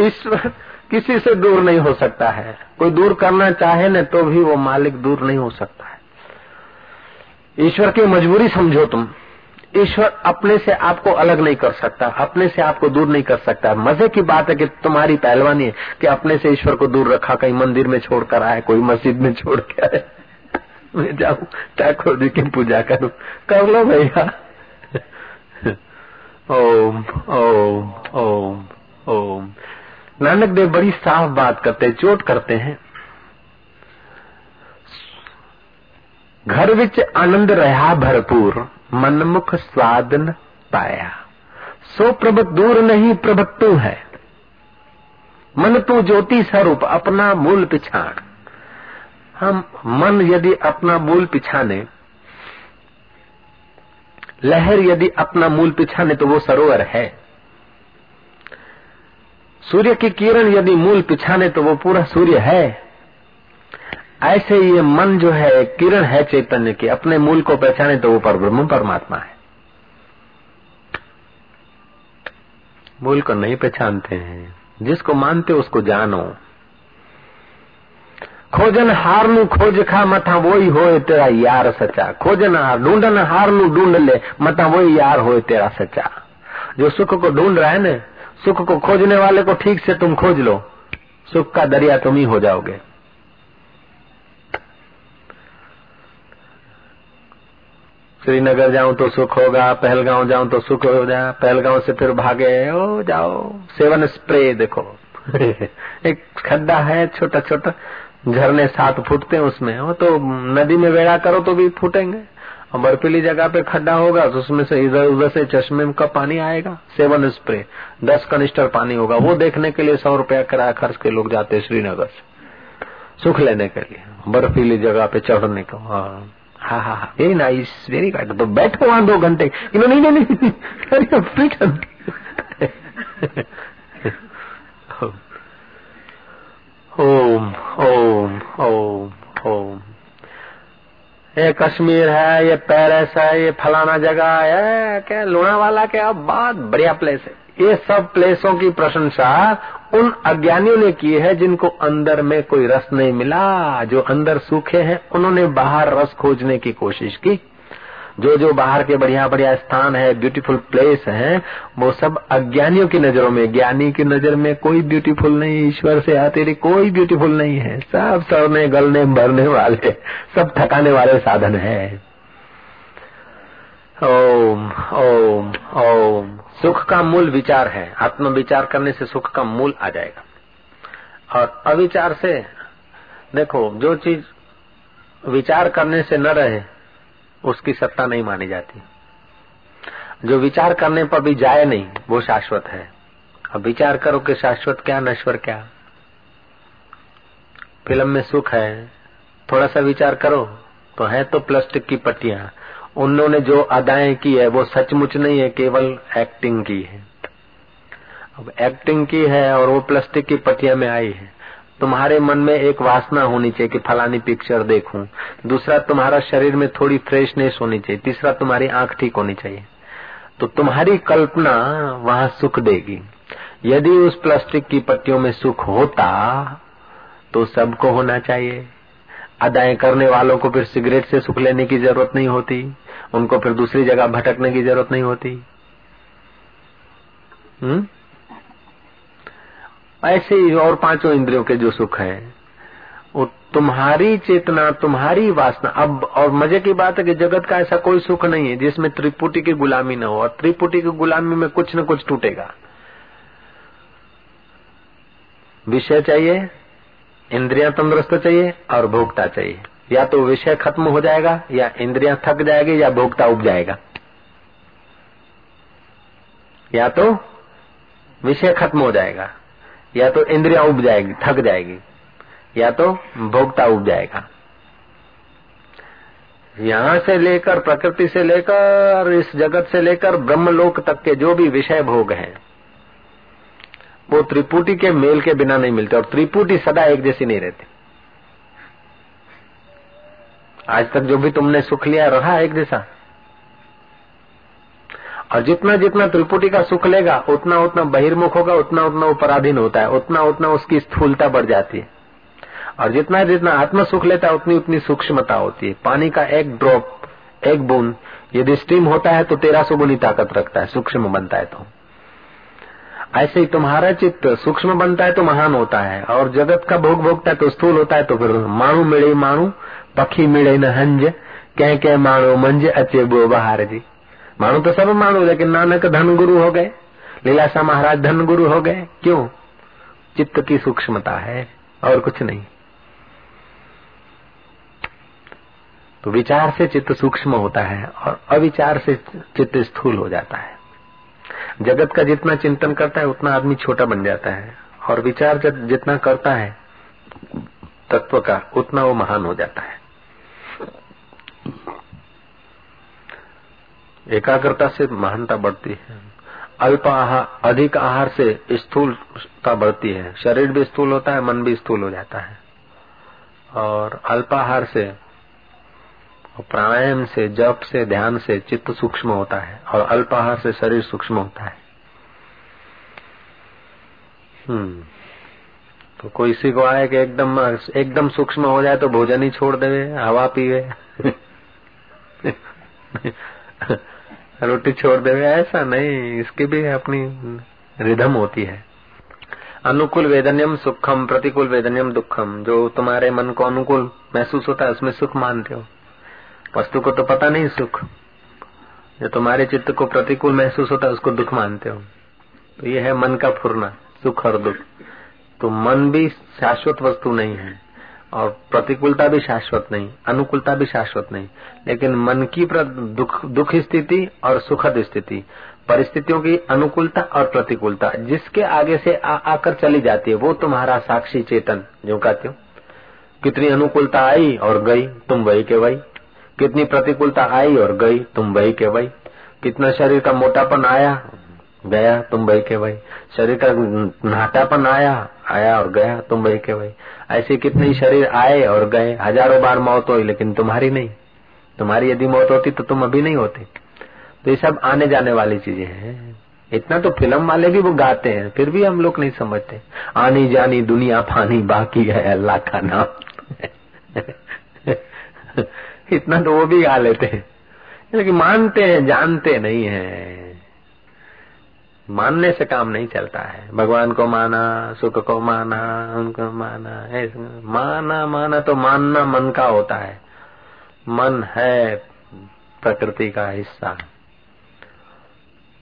ईश्वर किसी से दूर नहीं हो सकता है। कोई दूर करना चाहे न तो भी वो मालिक दूर नहीं हो सकता है। ईश्वर की मजबूरी समझो तुम। ईश्वर अपने से आपको अलग नहीं कर सकता, अपने से आपको दूर नहीं कर सकता। मज़े की बात है कि तुम्हारी पहलवानी है कि अपने से ईश्वर को दूर रखा, कहीं मंदिर में छोड़कर आए, कोई मस्जिद में छोड़ के आए। मैं जाऊँ, ठाकुर जी की पूजा करूँ। कर लो भैया। ओम ओम ओम ओम। नानक देव बड़ी साफ़ बात करते चोट करते हैं। घर विच आनंद रहा भरपूर, मनमुख स्वाद न पाया। सो प्रभ दूर नहीं प्रभ तू है। मन तू ज्योति स्वरूप, अपना मूल पिछाड़ हम मन यदि अपना मूल पिछाने, लहर यदि अपना मूल पिछाने तो वो सरोवर है। सूर्य की किरण यदि मूल पिछाने तो वो पूरा सूर्य है। ऐसे ये मन जो है, किरण है चैतन्य की, अपने मूल को पहचाने तो वो पर ब्रह्म परमात्मा है। मूल को नहीं पहचानते हैं। जिसको मानते उसको जानो। खोजन हार नु खोज खा, मथा वो ही तेरा यार सच्चा। खोजन हार ढूंढन हार नु ढूंढ ले, मथा वो ही यार हो तेरा सच्चा। जो सुख को ढूंढ रहा है ना सुख को खोजने वाले को ठीक से तुम खोज लो। सुख का दरिया तुम ही हो जाओगे। श्रीनगर जाऊँ तो सुख होगा, पहलगांव जाऊँ तो सुख हो जाए पहलगांव से फिर भागे, ओ जाओ, सेवन स्प्रे देखो। एक खड्डा है छोटा छोटा झरने सात फूटते हैं उसमें, वो तो नदी में वेड़ा करो तो भी फूटेंगे। और बर्फीली जगह पे खड्डा होगा तो उसमें से इधर उधर से चश्मे का पानी आएगा सेवन स्प्रे दस कनिस्टर पानी होगा वो देखने के लिए सौ रुपया किराया खर्च के लोग जाते श्रीनगर से सुख लेने के लिए बर्फीली जगह पे चढ़ने को हाँ हाँ हाँ हाँ वेरी नाइस वेरी गुड तो बैठो वहाँ दो घंटे नहीं नहीं ओम ओम ओम ओम ये कश्मीर है, ये पेरिस है, ये फलाना जगह है, क्या लोनावाला क्या बहुत बढ़िया प्लेस है। ये सब प्लेसों की प्रशंसा उन अज्ञानियों ने की है जिनको अंदर में कोई रस नहीं मिला, जो अंदर सूखे हैं, उन्होंने बाहर रस खोजने की कोशिश की। जो जो बाहर के बढ़िया बढ़िया स्थान है ब्यूटीफुल प्लेस है, वो सब अज्ञानियों की नज़रों में, ज्ञानी की नज़र में कोई ब्यूटीफुल नहीं, ईश्वर से आते कोई ब्यूटीफुल नहीं है। सब सड़ने, गलने भरने वाले, सब थकाने वाले साधन है। ओम ओम ओम। सुख का मूल विचार है। आत्म विचार करने से सुख का मूल आ जाएगा। और अविचार से, देखो, जो चीज़ विचार करने से न रहे उसकी सत्ता नहीं मानी जाती। जो विचार करने पर भी जाए नहीं, वो शाश्वत है। अब विचार करो कि शाश्वत क्या, नश्वर क्या। फ़िल्म में सुख है, थोड़ा सा विचार करो तो है तो प्लास्टिक की पट्टियाँ। उन्होंने जो अदाएँ की है, वो सचमुच नहीं है, केवल एक्टिंग की है। अब एक्टिंग की है और वो प्लास्टिक की पट्टिया में आई है। तुम्हारे मन में एक वासना होनी चाहिए कि फलानी पिक्चर देखूँ। दूसरा, तुम्हारा शरीर में थोड़ी फ्रेशनेस होनी चाहिए। तीसरा, तुम्हारी आँख ठीक होनी चाहिए। तो तुम्हारी कल्पना वहाँ सुख देगी। यदि उस प्लास्टिक की पट्टियों में सुख होता तो सबको होना चाहिए। अदाएँ करने वालों को फिर सिगरेट से सुख लेने की ज़रूरत नहीं होती। उनको फिर दूसरी जगह भटकने की ज़रूरत नहीं होती। हम्म? ऐसे ही और पाँचों इंद्रियों के जो सुख है, वो तुम्हारी चेतना, तुम्हारी वासना। अब, और मज़े की बात है कि जगत का ऐसा कोई सुख नहीं है जिसमें त्रिपुटी की गुलामी न हो, और त्रिपुटी की गुलामी में कुछ न कुछ टूटेगा। विषय चाहिए, इंद्रियाँ तंदुरुस्त चाहिए, और भोगता चाहिए। या तो विषय खत्म हो जाएगा, या इंद्रियाँ थक जाएगी, या भोगता उग जाएगा। या तो विषय खत्म हो जाएगा। या तो इंद्रिया उब जाएगी, थक जाएगी, या तो भोगता उब जाएगा। यहाँ से लेकर, प्रकृति से लेकर, इस जगत से लेकर, ब्रह्मलोक तक के जो भी विषय भोग हैं, वो त्रिपुटी के मेल के बिना नहीं मिलते, और त्रिपुटी सदा एक जैसी नहीं रहती। आज तक जो भी तुमने सुख लिया, रहा एक जैसा। और जितना जितना त्रिपुटी का सुख लेगा, उतना उतना बहिर्मुख होगा, उतना उतना वो पराधीन होता है, उतना उतना उसकी स्थूलता बढ़ जाती है। और जितना जितना आत्म सुख लेता है, उतनी उतनी सूक्ष्मता होती है। पानी का एक ड्रॉप, एक बूंद, यदि स्टीम होता है तो तेरह सौ गुनी ताकत रखता है, सूक्ष्म बनता है तो। ऐसे ही तुम्हारा चित्त सूक्ष्म बनता है तो महान होता है। और जगत का भोग भोगता है तो स्थूल होता है तो फिर माणु मिले माणु पखी मिले न हंज कह कह माणो मंज अचे बो बहार जी। मानो तो सब मानो, लेकिन नानक धन गुरु हो गए। लीलासा महाराज धन गुरु हो गए। क्यों? चित्त की सूक्ष्मता है, और कुछ नहीं। तो विचार से चित्त सूक्ष्म होता है, और अविचार से चित्त स्थूल हो जाता है। जगत का जितना चिंतन करता है, उतना आदमी छोटा बन जाता है। और विचार जितना करता है, तत्व का उतना वो महान हो जाता है। एकाग्रता से महानता बढ़ती है। अल्प आहार अधिक आहार से स्थूलता बढ़ती है। शरीर भी स्थूल होता है, मन भी स्थूल हो जाता है। और अल्पाहार से, प्राणायाम से, जप से, ध्यान से चित्त सूक्ष्म होता है और अल्पाहार से शरीर सूक्ष्म होता है। हम्म तो कोई इसी को आए कि एकदम एकदम सूक्ष्म हो जाए तो भोजन ही छोड़ देवे, हवा पीवे। रोटी छोड़ देवे, ऐसा नहीं, इसकी भी अपनी रिधम होती है। अनुकूल वेदनियम सुखम, प्रतिकूल वेदनियम दुखम, जो तुम्हारे मन को अनुकूल महसूस होता है, उसमें सुख मानते हो। वस्तु को तो पता नहीं सुख। जो तुम्हारे चित्त को प्रतिकूल महसूस होता है, उसको दुख मानते हो। तो ये है मन का फुरना, सुख और दुख। तो मन भी शाश्वत वस्तु नहीं है। और प्रतिकूलता भी शाश्वत नहीं अनुकूलता भी शाश्वत नहीं। लेकिन मन की दुख दुख स्थिति और सुखद स्थिति परिस्थितियों की अनुकूलता और प्रतिकूलता जिसके आगे से आ, आकर चली जाती है वो तुम्हारा साक्षी चेतन। जो कहते हो? कितनी अनुकूलता आई और गई तुम वही के वही। कितनी प्रतिकूलता आई और गई तुम वही के वही। कितना शरीर का मोटापन आया गया तुम वही के वही। शरीर का नाटापन आया आया और गया, तुम वही के वही। ऐसे कितने शरीर आए और गए, हज़ारों बार मौत हुई, लेकिन तुम्हारी नहीं। तुम्हारी यदि मौत होती तो तुम अभी नहीं होते। तो ये सब आने जाने वाली चीज़ें हैं। इतना तो फ़िल्म वाले भी वो गाते हैं, फिर भी हम लोग नहीं समझते। आनी जानी दुनिया फानी बाकी है, अल्लाह का नाम। इतना तो वो भी गा लेते हैं। लेकिन मानते हैं, जानते नहीं है। मानने से काम नहीं चलता है। भगवान को माना, सुख को माना उनको माना माना माना तो मानना मन का होता है। मन है प्रकृति का हिस्सा।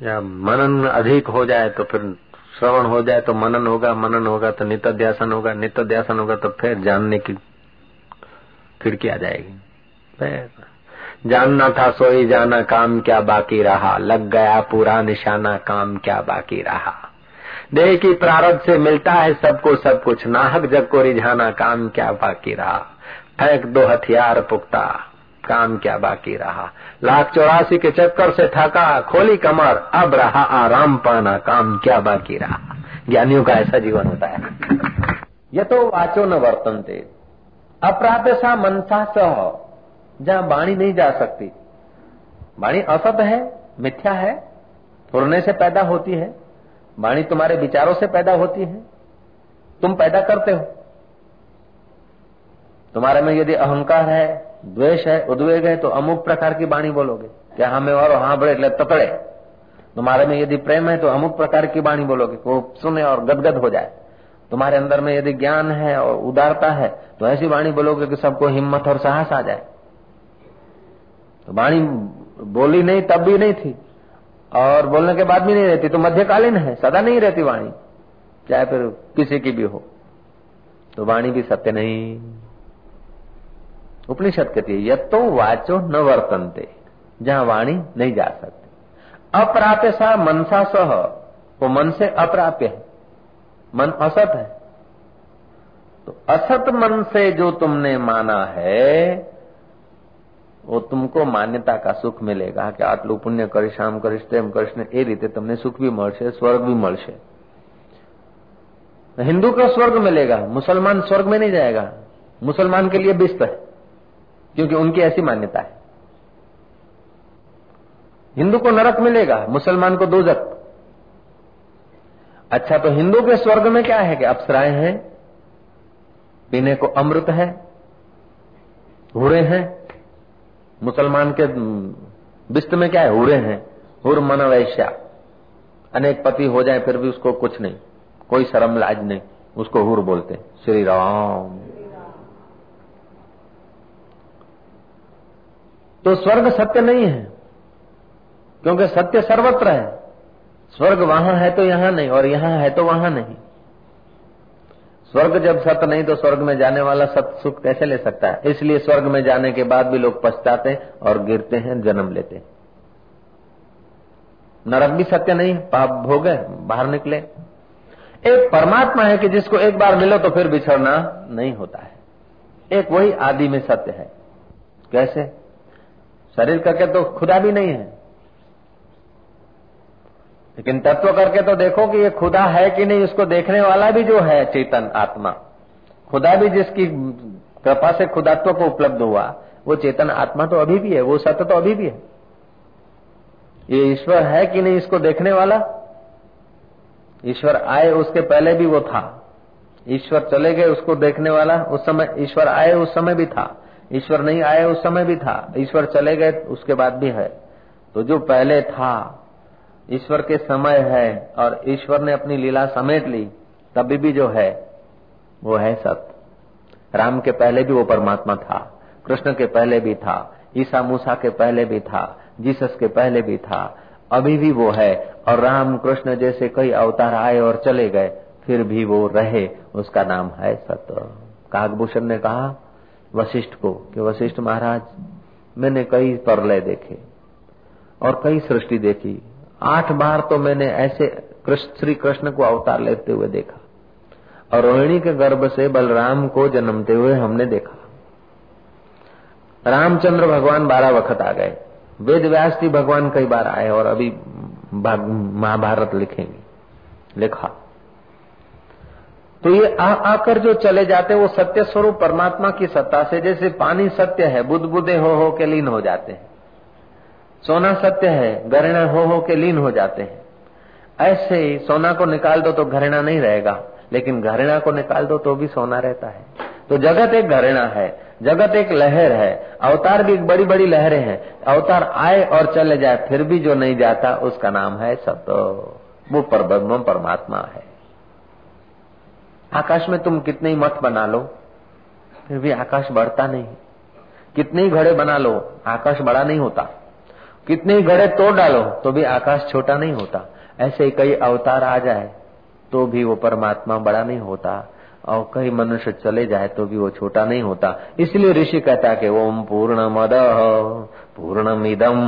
जब मनन अधिक हो जाए तो फिर श्रवण हो जाए तो मनन होगा मनन होगा तो नित्य होगा नित्य होगा तो फिर जानने की खिड़की आ जाएगी। जानना था सोई जाना काम क्या बाकी रहा। लग गया पूरा निशाना काम क्या बाकी रहा। देह की प्रारब्ध से मिलता है सबको सब कुछ। नाहक जग को रिझाना काम क्या बाकी रहा। फेंक दो हथियार पुख्ता, काम क्या बाकी रहा। लाख चौरासी के चक्कर से थका खोली कमर, अब रहा आराम पाना काम क्या बाकी रहा। ज्ञानियों का ऐसा जीवन होता है। ये तो वाचो न वर्तन वर्तनते। अप्राप्य सा मनसा सह। जहाँ वाणी नहीं जा सकती। वाणी असत है, मिथ्या है फुरने से पैदा होती है। वाणी तुम्हारे विचारों से पैदा होती है। तुम पैदा करते हो। तुम्हारे में यदि अहंकार है, द्वेष है, उद्वेग है तो अमुक प्रकार की वाणी बोलोगे। क्या हमें और हाँ बड़े तपड़े तुम्हारे में यदि प्रेम है तो अमुक प्रकार की वाणी बोलोगे। वो सुने और गदगद हो जाए। तुम्हारे अंदर में यदि ज्ञान है और उदारता है तो ऐसी वाणी बोलोगे कि सबको हिम्मत और साहस आ जाए। तो वाणी बोली नहीं, तब भी नहीं थी। और बोलने के बाद भी नहीं रहती तो मध्यकालीन है, सदा नहीं रहती वाणी, चाहे फिर किसी की भी हो। तो वाणी भी सत्य नहीं। उपनिषद कहती है यद तो वाचो न वर्तनते, जहाँ वाणी नहीं जा सकती। अप्राप्य सा मनसा सह, वो मन से अप्राप्य है। मन असत है। तो असत मन से जो तुमने माना है वो तुमको मान्यता का सुख मिलेगा कि आटलू पुण्य કરીશ આમ કરીશ તેમ કરીશ ને એ રીતે તમને सुख भी મળશે स्वर्ग भी મળશે हिंदू को स्वर्ग मिलेगा मुसलमान स्वर्ग में नहीं जाएगा मुसलमान के लिए बिस्त है क्योंकि उनकी ऐसी मान्यता है हिंदू को नरक मिलेगा मुसलमान को दोजक अच्छा तो हिंदू के स्वर्ग में क्या है कि अप्सराएं हैं पीने को अमृत है घोड़े हैं मुसलमान के बिस्त में क्या है? हुरे हैं। हुर मन वैश्या। अनेक पति हो जाए, फिर भी उसको कुछ नहीं। कोई शर्म लाज नहीं। उसको हुर बोलते श्री राम। तो स्वर्ग सत्य नहीं है, क्योंकि सत्य सर्वत्र है। स्वर्ग वहाँ है तो यहाँ नहीं, और यहाँ है तो वहाँ नहीं। स्वर्ग जब सत्य नहीं तो स्वर्ग में जाने वाला सत्य सुख कैसे ले सकता है? इसलिए स्वर्ग में जाने के बाद भी लोग पछताते और गिरते हैं, जन्म लेते नरक भी सत्य नहीं, पाप भोग है, बाहर निकले। एक परमात्मा है कि जिसको एक बार मिलो तो फिर बिछड़ना नहीं होता है। एक वही आदि में सत्य है। कैसे? शरीर करके तो खुदा भी नहीं है। लेकिन तत्व करके तो देखो कि ये खुदा है कि नहीं, उसको देखने वाला भी जो है चेतन आत्मा। खुदा भी जिसकी कृपा से खुदात्व को उपलब्ध हुआ, वो चेतन आत्मा तो अभी भी है, वो सत्य तो अभी भी है। ये ईश्वर है कि नहीं, इसको देखने वाला? ईश्वर आए उसके पहले भी वो था। ईश्वर चले गए उसको देखने वाला, उस समय ईश्वर आए उस समय भी था। ईश्वर नहीं आए उस समय भी था, ईश्वर चले गए उसके बाद भी है। तो जो पहले था ईश्वर के समय है और ईश्वर ने अपनी लीला समेट ली, तभी भी जो है, वो है सत्य राम के पहले भी वो परमात्मा था, कृष्ण के पहले भी था, ईसा मूसा के पहले भी था, जीसस के पहले भी था, अभी भी वो है और राम कृष्ण जैसे कई अवतार आए और चले गए, फिर भी वो रहे, उसका नाम है सत्य कागभूषण ने कहा, वशिष्ठ को, कि वशिष्ठ महाराज, मैंने कई परलय देखे और कई सृष्टि देखी आठ बार तो मैंने ऐसे श्री कृष्ण को अवतार लेते हुए देखा। और रोहिणी के गर्भ से बलराम को जन्मते हुए हमने देखा। रामचंद्र भगवान बारह वक्त आ गए। वेद व्यास जी भगवान कई बार आए और अभी महाभारत लिखेंगे। लिखा। तो ये आ, आकर जो चले जाते वो सत्य स्वरूप परमात्मा की सत्ता से, जैसे पानी सत्य है बुद्ध बुद्धे हो हो के लीन हो जाते हैं। सोना सत्य है गहना हो हो के लीन हो जाते हैं। ऐसे ही सोना को निकाल दो तो घरेणा नहीं रहेगा, लेकिन घरेणा को निकाल दो तो भी सोना रहता है। तो जगत एक घरेणा है, जगत एक लहर है, अवतार भी एक बड़ी बड़ी लहरें हैं। अवतार आए और चले जाए, फिर भी जो नहीं जाता, उसका नाम है सत्य। वो परब्रह्म, परमात्मा है। आकाश में तुम कितने ही मठ बना लो, फिर भी आकाश बढ़ता नहीं। कितने ही घड़े बना लो, आकाश बड़ा नहीं होता। कितने ही घड़े तोड़ डालो तो भी आकाश छोटा नहीं होता। ऐसे ही कई अवतार आ जाए तो भी वो परमात्मा बड़ा नहीं होता। और कई मनुष्य चले जाए तो भी वो छोटा नहीं होता। इसलिए ऋषि कहता कि ओम पूर्ण मद पूर्णमिदम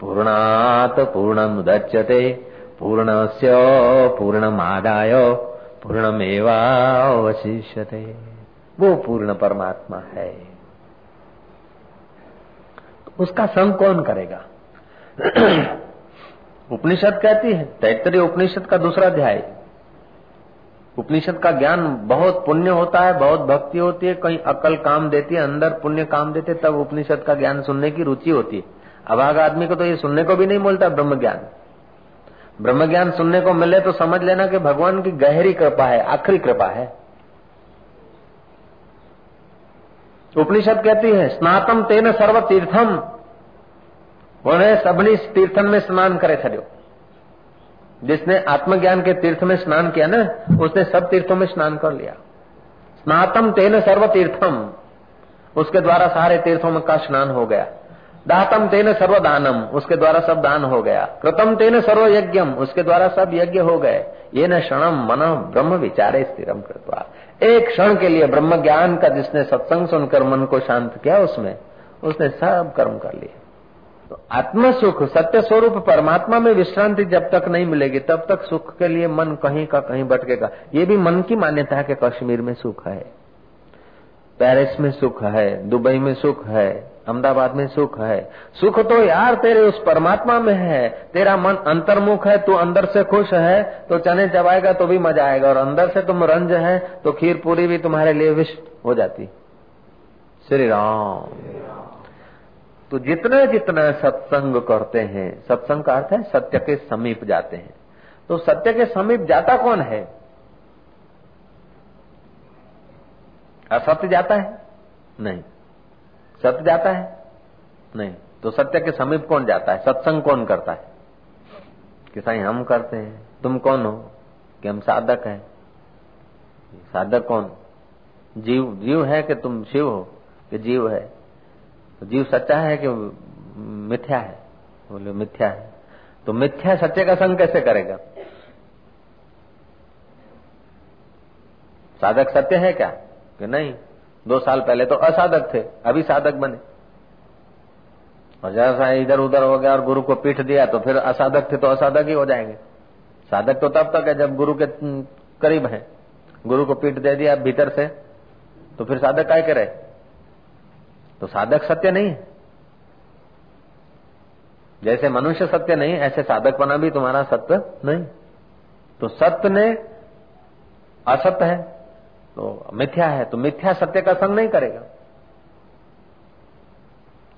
पूर्णात पूर्णमुदच्यते, पूर्णस्य पूर्णमादाय, पूर्णमेवावशिष्यते। वो पूर्ण परमात्मा है। उसका संग कौन करेगा? उपनिषद कहती है तैतरी उपनिषद का दूसरा अध्याय। उपनिषद का ज्ञान बहुत पुण्य होता है, बहुत भक्ति होती है, कहीं अकल काम देती है, अंदर पुण्य काम देते तब उपनिषद का ज्ञान सुनने की रुचि होती है। अभाग आदमी को तो ये सुनने को भी नहीं बोलता ब्रह्म ज्ञान ब्रह्म ज्ञान सुनने को मिले तो समझ लेना कि भगवान की गहरी कृपा है, आखिरी कृपा है। उपनिषद कहती है, स्नातम तेन सर्व तीर्थम उन्हें सबनी तीर्थन में स्नान करे छो जिसने आत्मज्ञान के तीर्थ में स्नान किया ना, उसने सब तीर्थों में स्नान कर लिया। स्नातम तेन सर्व तीर्थम उसके द्वारा सारे तीर्थों में का स्नान हो गया। दातम तेन सर्व दानम उसके द्वारा सब दान हो गया। कृतम तेन सर्व यज्ञम उसके द्वारा सब यज्ञ हो गए। ये न क्षणम मन ब्रह्म विचारे स्थिरम कृतवा। एक क्षण के लिए ब्रह्म ज्ञान का जिसने सत्संग सुनकर मन को शांत किया उसमें, उसने सब कर्म कर लिए। तो आत्म सुख सत्य स्वरूप परमात्मा में विश्रांति जब तक नहीं मिलेगी, तब तक सुख के लिए मन कहीं का कहीं भटकेगा। ये भी मन की मान्यता है कि कश्मीर में सुख है, पेरिस में सुख है, दुबई में सुख है अहमदाबाद में सुख है। सुख तो यार तेरे उस परमात्मा में है। तेरा मन अंतर्मुख है, तू अंदर से खुश है तो चने चबाएगा तो भी मज़ा आएगा। और अंदर से तुम रंज है तो खीर पूरी भी तुम्हारे लिए विष हो जाती। श्री राम। तो जितना जितना सत्संग करते हैं, सत्संग का अर्थ है सत्य के समीप जाते हैं। तो सत्य के समीप जाता कौन है? असत्य जाता है? नहीं। सत्य जाता है? नहीं। तो सत्य के समीप कौन जाता है? सत्संग कौन करता है? कि साई, हम करते हैं। तुम कौन हो? कि हम साधक हैं। साधक कौन? जीव जीव है कि तुम शिव हो? कि जीव है? तो जीव सच्चा है कि मिथ्या है? बोले, मिथ्या है। तो मिथ्या सच्चे का संग कैसे करेगा? साधक सत्य है क्या? कि नहीं? दो साल पहले तो असाधक थे, अभी साधक बने। और जैसा इधर उधर हो गया और गुरु को पीठ दिया तो फिर असाधक थे तो असाधक ही हो जाएँगे। साधक तो तब तक है जब गुरु के करीब है। गुरु को पीठ दे दिया भीतर से तो फिर साधक काय करे। तो साधक सत्य नहीं है। जैसे मनुष्य सत्य नहीं, ऐसे साधक बना भी तुम्हारा सत्य नहीं। तो सत्य ने असत्य है। तो मिथ्या है तो मिथ्या सत्य का संग नहीं करेगा।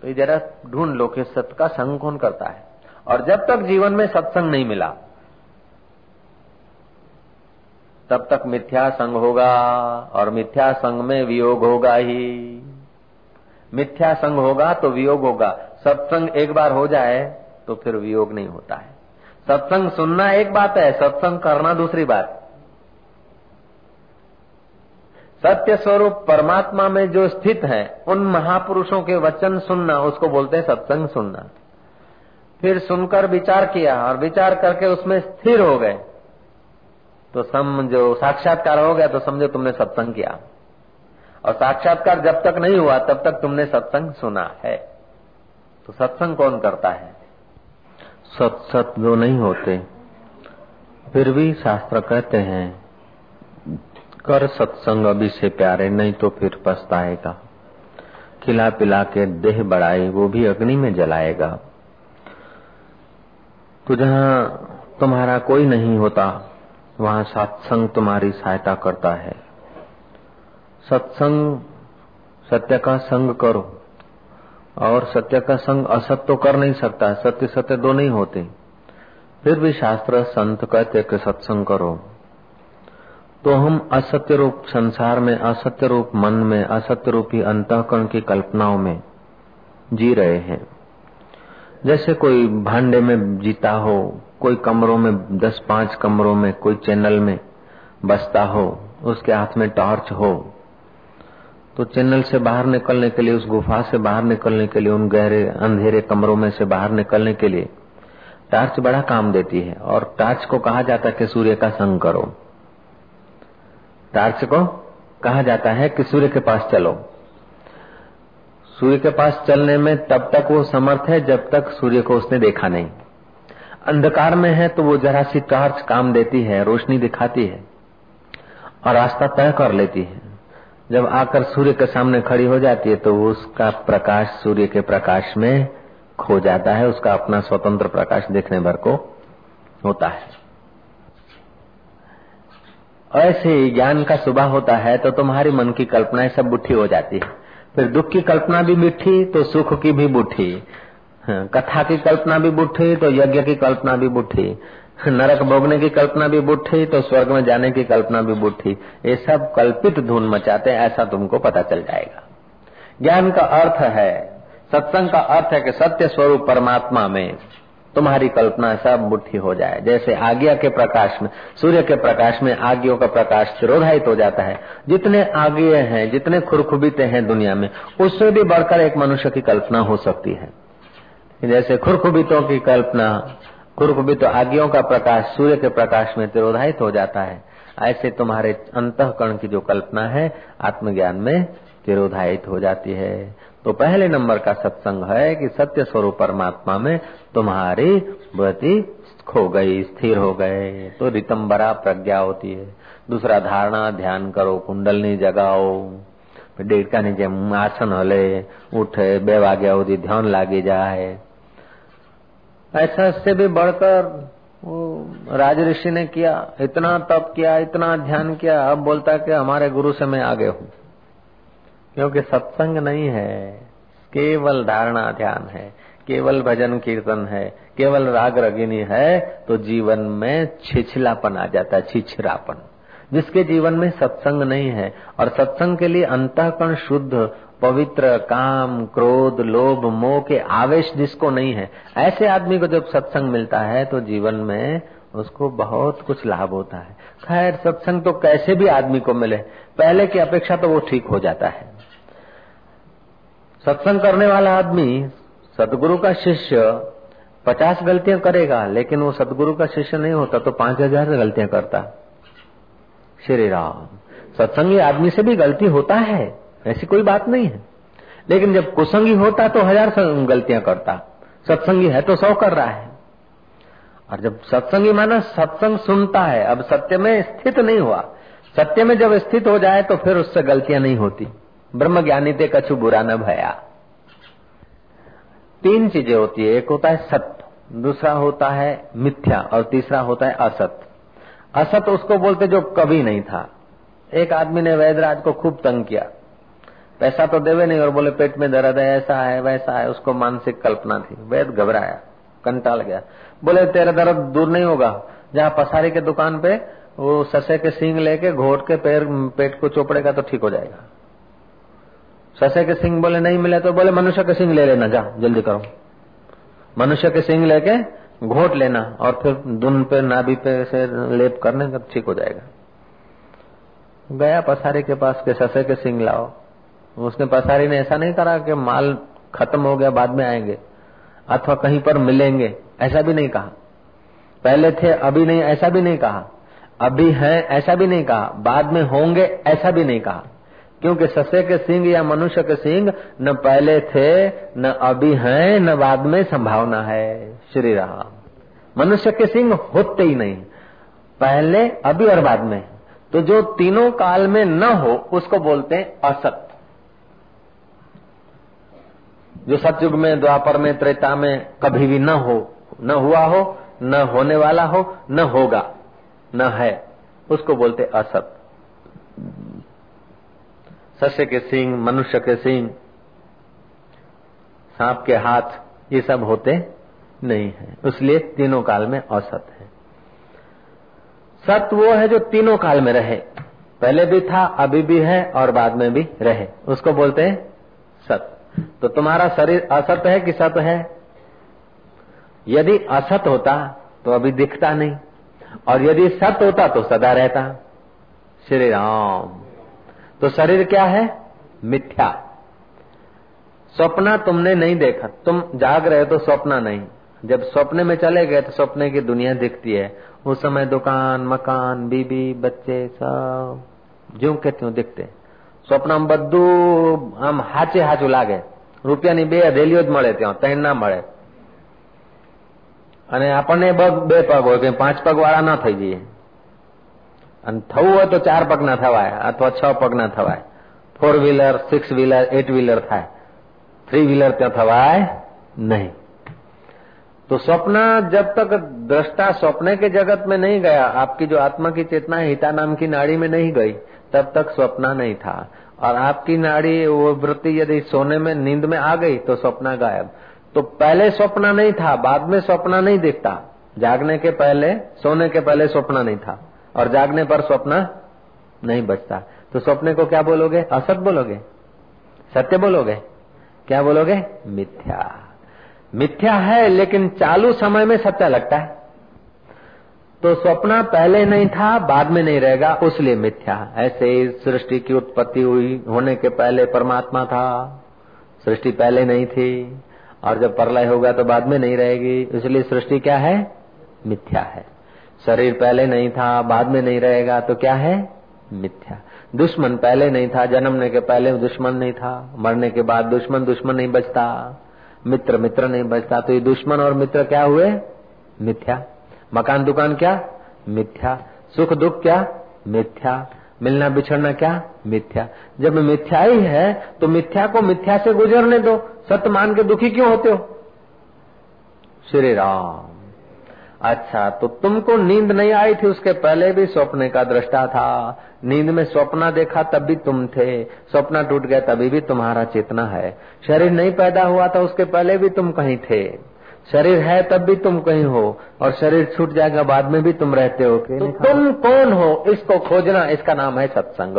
तो ये जरा ढूंढ लो कि सत्य का संग कौन करता है। और जब तक जीवन में सत्संग नहीं मिला, तब तक मिथ्या संग होगा और मिथ्या संग में वियोग होगा ही। मिथ्या संग होगा तो वियोग होगा। सत्संग एक बार हो जाए तो फिर वियोग नहीं होता है। सत्संग सुनना एक बात है, सत्संग करना दूसरी बात। सत्य स्वरूप परमात्मा में जो स्थित है, उन महापुरुषों के वचन सुनना, उसको बोलते हैं सत्संग सुनना। फिर सुनकर विचार किया और विचार करके उसमें स्थिर हो गए। तो समझो, साक्षात्कार हो गया तो समझो तुमने सत्संग किया। और साक्षात्कार जब तक नहीं हुआ, तब तक तुमने सत्संग सुना है। तो सत्संग कौन करता है? सत सत जो नहीं होते, फिर भी शास्त्र कहते हैं कर सत्संग अभी से प्यारे, नहीं तो फिर पछताएगा। खिला पिला के देह बढ़ाए, वो भी अग्नि में जलाएगा। तो जहाँ तुम्हारा कोई नहीं होता, वहाँ सत्संग तुम्हारी सहायता करता है। सत्संग, सत्य का संग करो, और सत्य का संग असत्य तो कर नहीं सकता सत्य सत्य दो नहीं होते। फिर भी शास्त्र संत कहते कि सत्संग करो। तो हम असत्य रूप संसार में असत्य रूप मन में असत्य रूपी अंतकरण की कल्पनाओं में जी रहे हैं। जैसे कोई भांडे में जीता हो, कोई कमरों में दस पाँच कमरों में, कोई चैनल में बसता हो, उसके हाथ में टॉर्च हो तो चैनल से बाहर निकलने के लिए, उस गुफा से बाहर निकलने के लिए, उन गहरे, अंधेरे कमरों में से बाहर निकलने के लिए टार्च बड़ा काम देती है। और टार्च को कहा जाता है कि सूर्य का संग करो। टार्च को कहा जाता है कि सूर्य के पास चलो। सूर्य के पास चलने में तब तक वो समर्थ है जब तक सूर्य को उसने देखा नहीं। अंधकार में है तो वो जरा सी टार्च काम देती है, रोशनी दिखाती है और रास्ता तय कर लेती है। जब आकर सूर्य के सामने खड़ी हो जाती है तो उसका प्रकाश सूर्य के प्रकाश में खो जाता है, उसका अपना स्वतंत्र प्रकाश देखने भर को होता है। ऐसे ही ज्ञान का सुबह होता है तो तुम्हारी मन की कल्पनाएँ सब बुठी हो जाती है। फिर दुख की कल्पना भी मिठी तो सुख की भी बुठी। हाँ, कथा की कल्पना भी बुठी तो यज्ञ की कल्पना भी बुठी। नरक भोगने की कल्पना भी बुठी तो स्वर्ग में जाने की कल्पना भी बुठी। ये सब कल्पित धुन मचाते ऐसा तुमको पता चल जाएगा। ज्ञान का अर्थ है सत्संग का अर्थ है कि सत्य स्वरूप परमात्मा में। तुम्हारी कल्पना सब मुट्ठी हो जाए, जैसे आज्ञा के प्रकाश में, सूर्य के प्रकाश में आज्ञों का प्रकाश तिरोधायित हो जाता है। जितने आगे हैं, जितने खुरखुबीते हैं दुनिया में, उससे भी बढ़कर एक मनुष्य की कल्पना हो सकती है। जैसे खुरखुबीतों की कल्पना, खुरखुबीत आज्ञों का प्रकाश सूर्य के प्रकाश में तिरोधायित हो जाता है, ऐसे तुम्हारे अंतकरण की जो कल्पना है, आत्मज्ञान में तिरोधायित हो जाती है। तो पहले नंबर का सत्संग है कि सत्य स्वरूप परमात्मा में तुम्हारी वृत्ति खो गई, स्थिर हो गए। तो रितंबरा प्रज्ञा होती है। दूसरा धारणा, ध्यान करो, कुंडलनी जगाओ। डेढ़ नीचे आसन हले, उठे होती ध्यान लागी जाए। ऐसा से भी बढ़कर वो राज ऋषि ने किया, इतना तप किया, इतना ध्यान किया। अब बोलता कि हमारे गुरु से मैं आगे हूँ। क्योंकि सत्संग नहीं है, केवल धारणा ध्यान है, केवल भजन कीर्तन है, केवल राग रगिनी है तो जीवन में छिछलापन आ जाता है, छिछरापन। जिसके जीवन में सत्संग नहीं है, और सत्संग के लिए अंतःकरण शुद्ध, पवित्र, काम, क्रोध, लोभ, मोह के आवेश जिसको नहीं है, ऐसे आदमी को जब सत्संग मिलता है तो जीवन में उसको बहुत कुछ लाभ होता है। खैर, सत्संग तो कैसे भी आदमी को मिले, पहले की अपेक्षा तो वो ठीक हो जाता है। सत्संग करने वाला आदमी सदगुरु का शिष्य पचास गलतियाँ करेगा, लेकिन वो सदगुरु का शिष्य नहीं होता तो पाँच हज़ार गलतियाँ करता। श्री राम। सत्संगी आदमी से भी गलती होता है, ऐसी कोई बात नहीं है। लेकिन जब कुसंगी होता तो हज़ार गलतियाँ करता। सत्संगी है तो सौ कर रहा है। और जब सत्संगी माना सत्संग सुनता है, अब सत्य में स्थित नहीं हुआ। सत्य में जब स्थित हो जाए तो फिर उससे गलतियाँ नहीं होती। ब्रह्म ज्ञानी थे कछु बुरा न भया। तीन चीज़ें होती है। एक होता है सत्य, दूसरा होता है मिथ्या और तीसरा होता है असत। असत उसको बोलते जो कभी नहीं था। एक आदमी ने वैदराज को खूब तंग किया। पैसा तो देवे नहीं और बोले, पेट में दर्द है, ऐसा है, वैसा है। उसको मानसिक कल्पना थी। वैद घबराया, कंटाल गया। बोले, तेरा दर्द दूर नहीं होगा। जहाँ पसारी के दुकान पे, वो ससे के सींग लेके घोट के पैर, पेट को चोपड़ेगा तो ठीक हो जाएगा। ससे के सिंह बोले, नहीं मिले तो बोले, मनुष्य के सिंह ले लेना जा जल्दी करो। मनुष्य के सिंह लेके घोट लेना और फिर दुन पे, नाभि पे से लेप करने तब ठीक हो जाएगा। गया पसारी के पास के ससे के सिंह लाओ। उसने पसारी ने ऐसा नहीं करा कि माल खत्म हो गया, बाद में आएँगे, अथवा कहीं पर मिलेंगे, ऐसा भी नहीं कहा। पहले थे, अभी नहीं, ऐसा भी नहीं कहा। अभी है, ऐसा भी नहीं कहा। बाद में होंगे, ऐसा भी नहीं कहा। क्योंकि ससे के सिंह या मनुष्य के सिंह न पहले थे, न अभी हैं, न बाद में संभावना है। श्री राम। मनुष्य के सिंह होते ही नहीं। पहले, अभी और बाद में। तो जो तीनों काल में न हो, उसको बोलते हैं असत। जो सतयुग में, द्वापर में, त्रेता में कभी भी न हो, न हुआ हो, न होने वाला हो, न होगा, न है, उसको बोलते असत। सस्य के सिंह, मनुष्य के सिंह, सांप के हाथ, ये सब होते नहीं है। इसलिए तीनों काल में औसत है। सत वो है जो तीनों काल में रहे। पहले भी था, अभी भी है और बाद में भी रहे। उसको बोलते हैं सत। तो तुम्हारा शरीर असत है कि सत है? यदि असत होता तो अभी दिखता नहीं। और यदि सत होता तो सदा रहता। श्री राम। तो शरीर क्या है मिथ्या स्वप्न तुमने नहीं देखा तुम जाग रहे तो स्वप्न नहीं जब स्वप्न में चले गए तो स्वप्न की दुनिया दिखती है उस समय दुकान मकान बीबी बच्चे सब जो के त्यों दिखते સ્વપ્નમાં બધું આમ હાચે હાચું લાગે રૂપિયાની બે હથેલીઓ જ મળે ત્યાં ત્રણ ના મળે અને આપણને બે પગ હોય કે પાંચ પગ વાળા ના થઈ જઈએ અને થવું હોય તો ચાર પગ ના થવાય અથવા છ પગ ના થવાય four wheeler six wheeler eight wheeler થાય थ्री व्हीलर ત્યાં થવાય नहीं तो स्वप्न जब तक दृष्टा स्वप्न के जगत में नहीं गया आपकी जो आत्मा की चेतना है हिता नाम की नाड़ी में नहीं गई तब तक स्वप्न नहीं था और आपकी नाड़ी वो वृत्ति यदि सोने में नींद में आ गई तो स्वप्न गायब तो पहले स्वप्न नहीं था बाद में स्वप्न नहीं दिखता जागने के पहले सोने के पहले स्वप्न नहीं था और जागने पर स्वप्न नहीं बचता। तो स्वप्न को क्या बोलोगे? असत बोलोगे? सत्य बोलोगे? क्या बोलोगे? मिथ्या। मिथ्या है, लेकिन चालू समय में सत्य लगता है। तो स्वप्न पहले नहीं था, बाद में नहीं रहेगा, उसलिए मिथ्या। ऐसे ही सृष्टि की उत्पत्ति हुई, होने के पहले परमात्मा था। सृष्टि पहले नहीं थी, और जब परलय होगा तो बाद में नहीं रहेगी, इसलिए सृष्टि क्या है? मिथ्या है। शरीर पहले नहीं था, बाद में नहीं रहेगा तो क्या है? मिथ्या। दुश्मन पहले नहीं था जन्मने के पहले दुश्मन नहीं था, मरने के बाद दुश्मन दुश्मन नहीं बचता, मित्र मित्र नहीं बचता। तो ये दुश्मन और मित्र क्या हुए? मिथ्या। मकान, दुकान क्या? मिथ्या। सुख, दुख क्या? मिथ्या। मिलना, बिछड़ना क्या? मिथ्या। जब मिथ्या ही है तो मिथ्या को मिथ्या से गुजरने दो। सत्य मान के दुखी क्यों होते हो? श्री राम। अच्छा तो तुमको नींद नहीं आई थी उसके पहले भी स्वप्न का दृष्टा था। नींद में स्वप्न देखा तब भी तुम थे। स्वप्न टूट गया तभी भी तुम्हारा चेतना है। शरीर नहीं पैदा हुआ था उसके पहले भी तुम कहीं थे। शरीर है तब भी तुम कहीं हो और शरीर छूट जाएगा बाद में भी तुम रहते हो तो तुम कौन हो? इसको खोजना इसका नाम है सत्संग।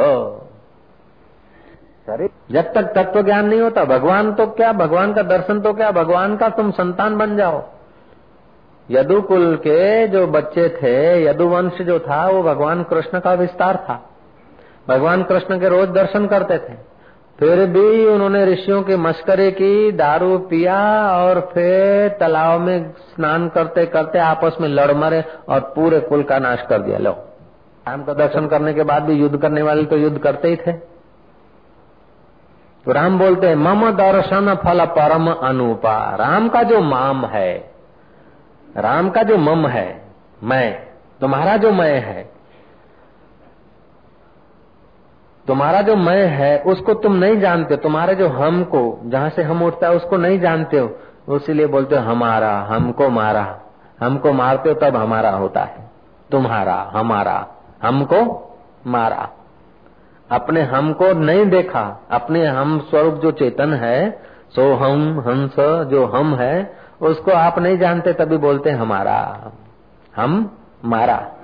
शरीर जब तक तत्व ज्ञान नहीं होता भगवान तो क्या? भगवान का दर्शन तो क्या? भगवान का तुम संतान बन जाओ। यदुकुल के जो बच्चे थे, यदुवंश जो था, वो भगवान कृष्ण का विस्तार था। भगवान कृष्ण के रोज दर्शन करते थे। फिर भी उन्होंने ऋषियों की मस्करे की, दारू पिया और फिर तालाब में स्नान करते करते आपस में लड़ मरे और पूरे कुल का नाश कर दिया। लो। राम का दर्शन करने के बाद भी युद्ध करने वाले तो युद्ध करते ही थे। तो राम बोलते हैं, मम दर्शन फल परम अनुपा। राम का जो माम है राम का जो मम है, मैं, तुम्हारा जो मैं है, तुम्हारा जो मैं है, उसको तुम नहीं जानते हो तुम्हारे जो हम को, जहाँ से हम उठता है, उसको नहीं जानते हो इसीलिए बोलते हो, हमारा, हमको मारा, हमको मारते हो, तब हमारा होता है, तुम्हारा, हमारा, हमको मारा। अपने हमको नहीं देखा, अपने हम स्वरूप जो चेतन है, सो हम, हंस, जो हम है उसको आप नहीं जानते तभी बोलते हमारा। हम मारा।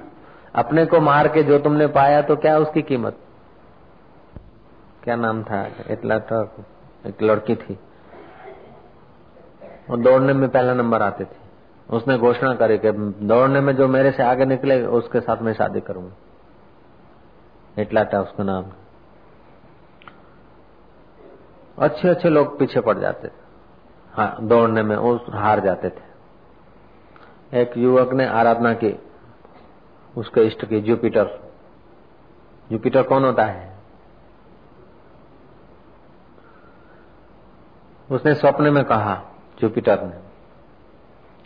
अपने को मार के जो तुमने पाया तो क्या उसकी कीमत? क्या नाम था? एटलाटा एक लड़की थी। वो दौड़ने में पहला नंबर आते थे। उसने घोषणा करी कि दौड़ने में जो मेरे से आगे निकले, उसके साथ मैं शादी करूँगा। एटलाटा उसका नाम। अच्छे अच्छे लोग पीछे पड़ जाते थे। दौड़ने में उस हार जाते थे। एक युवक ने आराधना की, उसके इष्ट की, जुपिटर। जुपिटर कौन होता है? उसने स्वप्न में कहा, जुपिटर ने,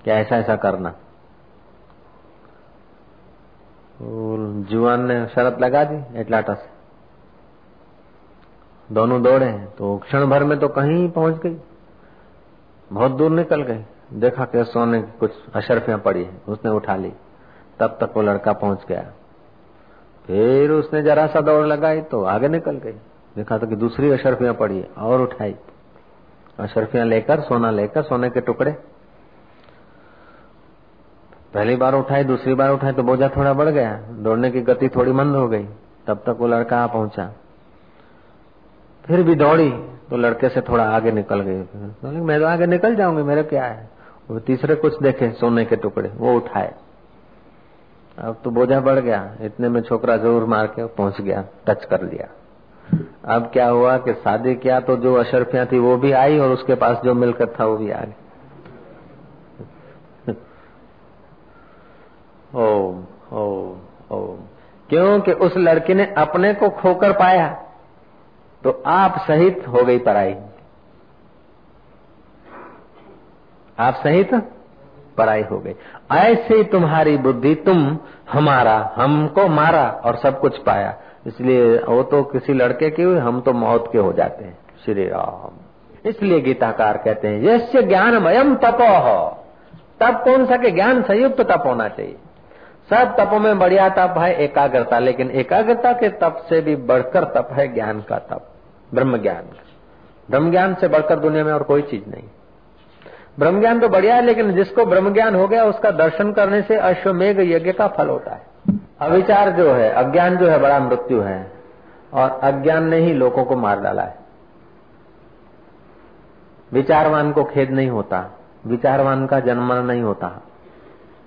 कि ऐसा ऐसा करना। जुआन ने शरत लगा दी एटलाटा से। दोनों दौड़े तो क्षण भर में तो कहीं पहुँच गई। बहुत दूर निकल गए। देखा कि सोने की कुछ अशरफियाँ पड़ी उसने उठा ली। तब तक वो लड़का पहुँच गया। फिर उसने जरा सा दौड़ लगाई तो आगे निकल गई। देखा तो कि दूसरी अशरफियाँ पड़ी और उठाई। अशरफियाँ लेकर, सोना लेकर, सोने के टुकड़े। पहली बार उठाई, दूसरी बार उठाई तो बोझा थोड़ा बढ़ गया। दौड़ने की गति थोड़ी मंद हो गई। तब तक वो लड़का पहुँचा। फिर भी दौड़ी। तो लड़के से थोड़ा आगे निकल गई मैं तो आगे निकल जाऊँगी, मेरे क्या है? वो तीसरे कुछ देखे, सोने के टुकड़े, वो उठाए। अब तो बोझा बढ़ गया, इतने में छोकरा ज़रूर मार के पहुँच गया, टच कर लिया। अब क्या हुआ कि शादी किया तो जो अशरफिया थी वो भी आई और उसके पास जो मिलकर था वो भी आ गई ओम ओम ओम। क्योंकि उस लड़की ने अपने को खोकर पाया। तो आप सहित हो गई पराई। आप सहित पराई हो गई। ऐसे तुम्हारी बुद्धि तुम, हमारा, हमको मारा और सब कुछ पाया। इसलिए वो तो किसी लड़के की हुई, हम तो मौत के हो जाते हैं। श्री राम। इसलिए गीताकार कहते हैं यश ज्ञान मयम तपो। हो तप कौन सा के ज्ञान संयुक्त तप होना चाहिए? सब तपों में बढ़िया तप है एकाग्रता, लेकिन एकाग्रता के तप से भी बढ़कर तप है ज्ञान का तप। ब्रह्म ज्ञान ब्रह्म ज्ञान से बढ़कर दुनिया में और कोई चीज़ नहीं। ब्रह्म ज्ञान तो बढ़िया है, लेकिन जिसको ब्रह्म ज्ञान हो गया, उसका दर्शन करने से अश्वमेघ यज्ञ का फल होता है। अविचार जो है, अज्ञान जो है, बड़ा मृत्यु है, और अज्ञान ने ही लोगों को मार डाला है। विचारवान को खेद नहीं होता, विचारवान का जन्म नहीं होता,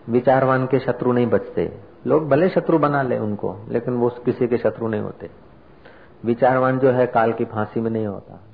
विचारवान के शत्रु नहीं बचते। लोग भले शत्रु बना ले उनको, लेकिन वो किसी के शत्रु नहीं होते। विचारवान जो है काल की फांसी में नहीं होता।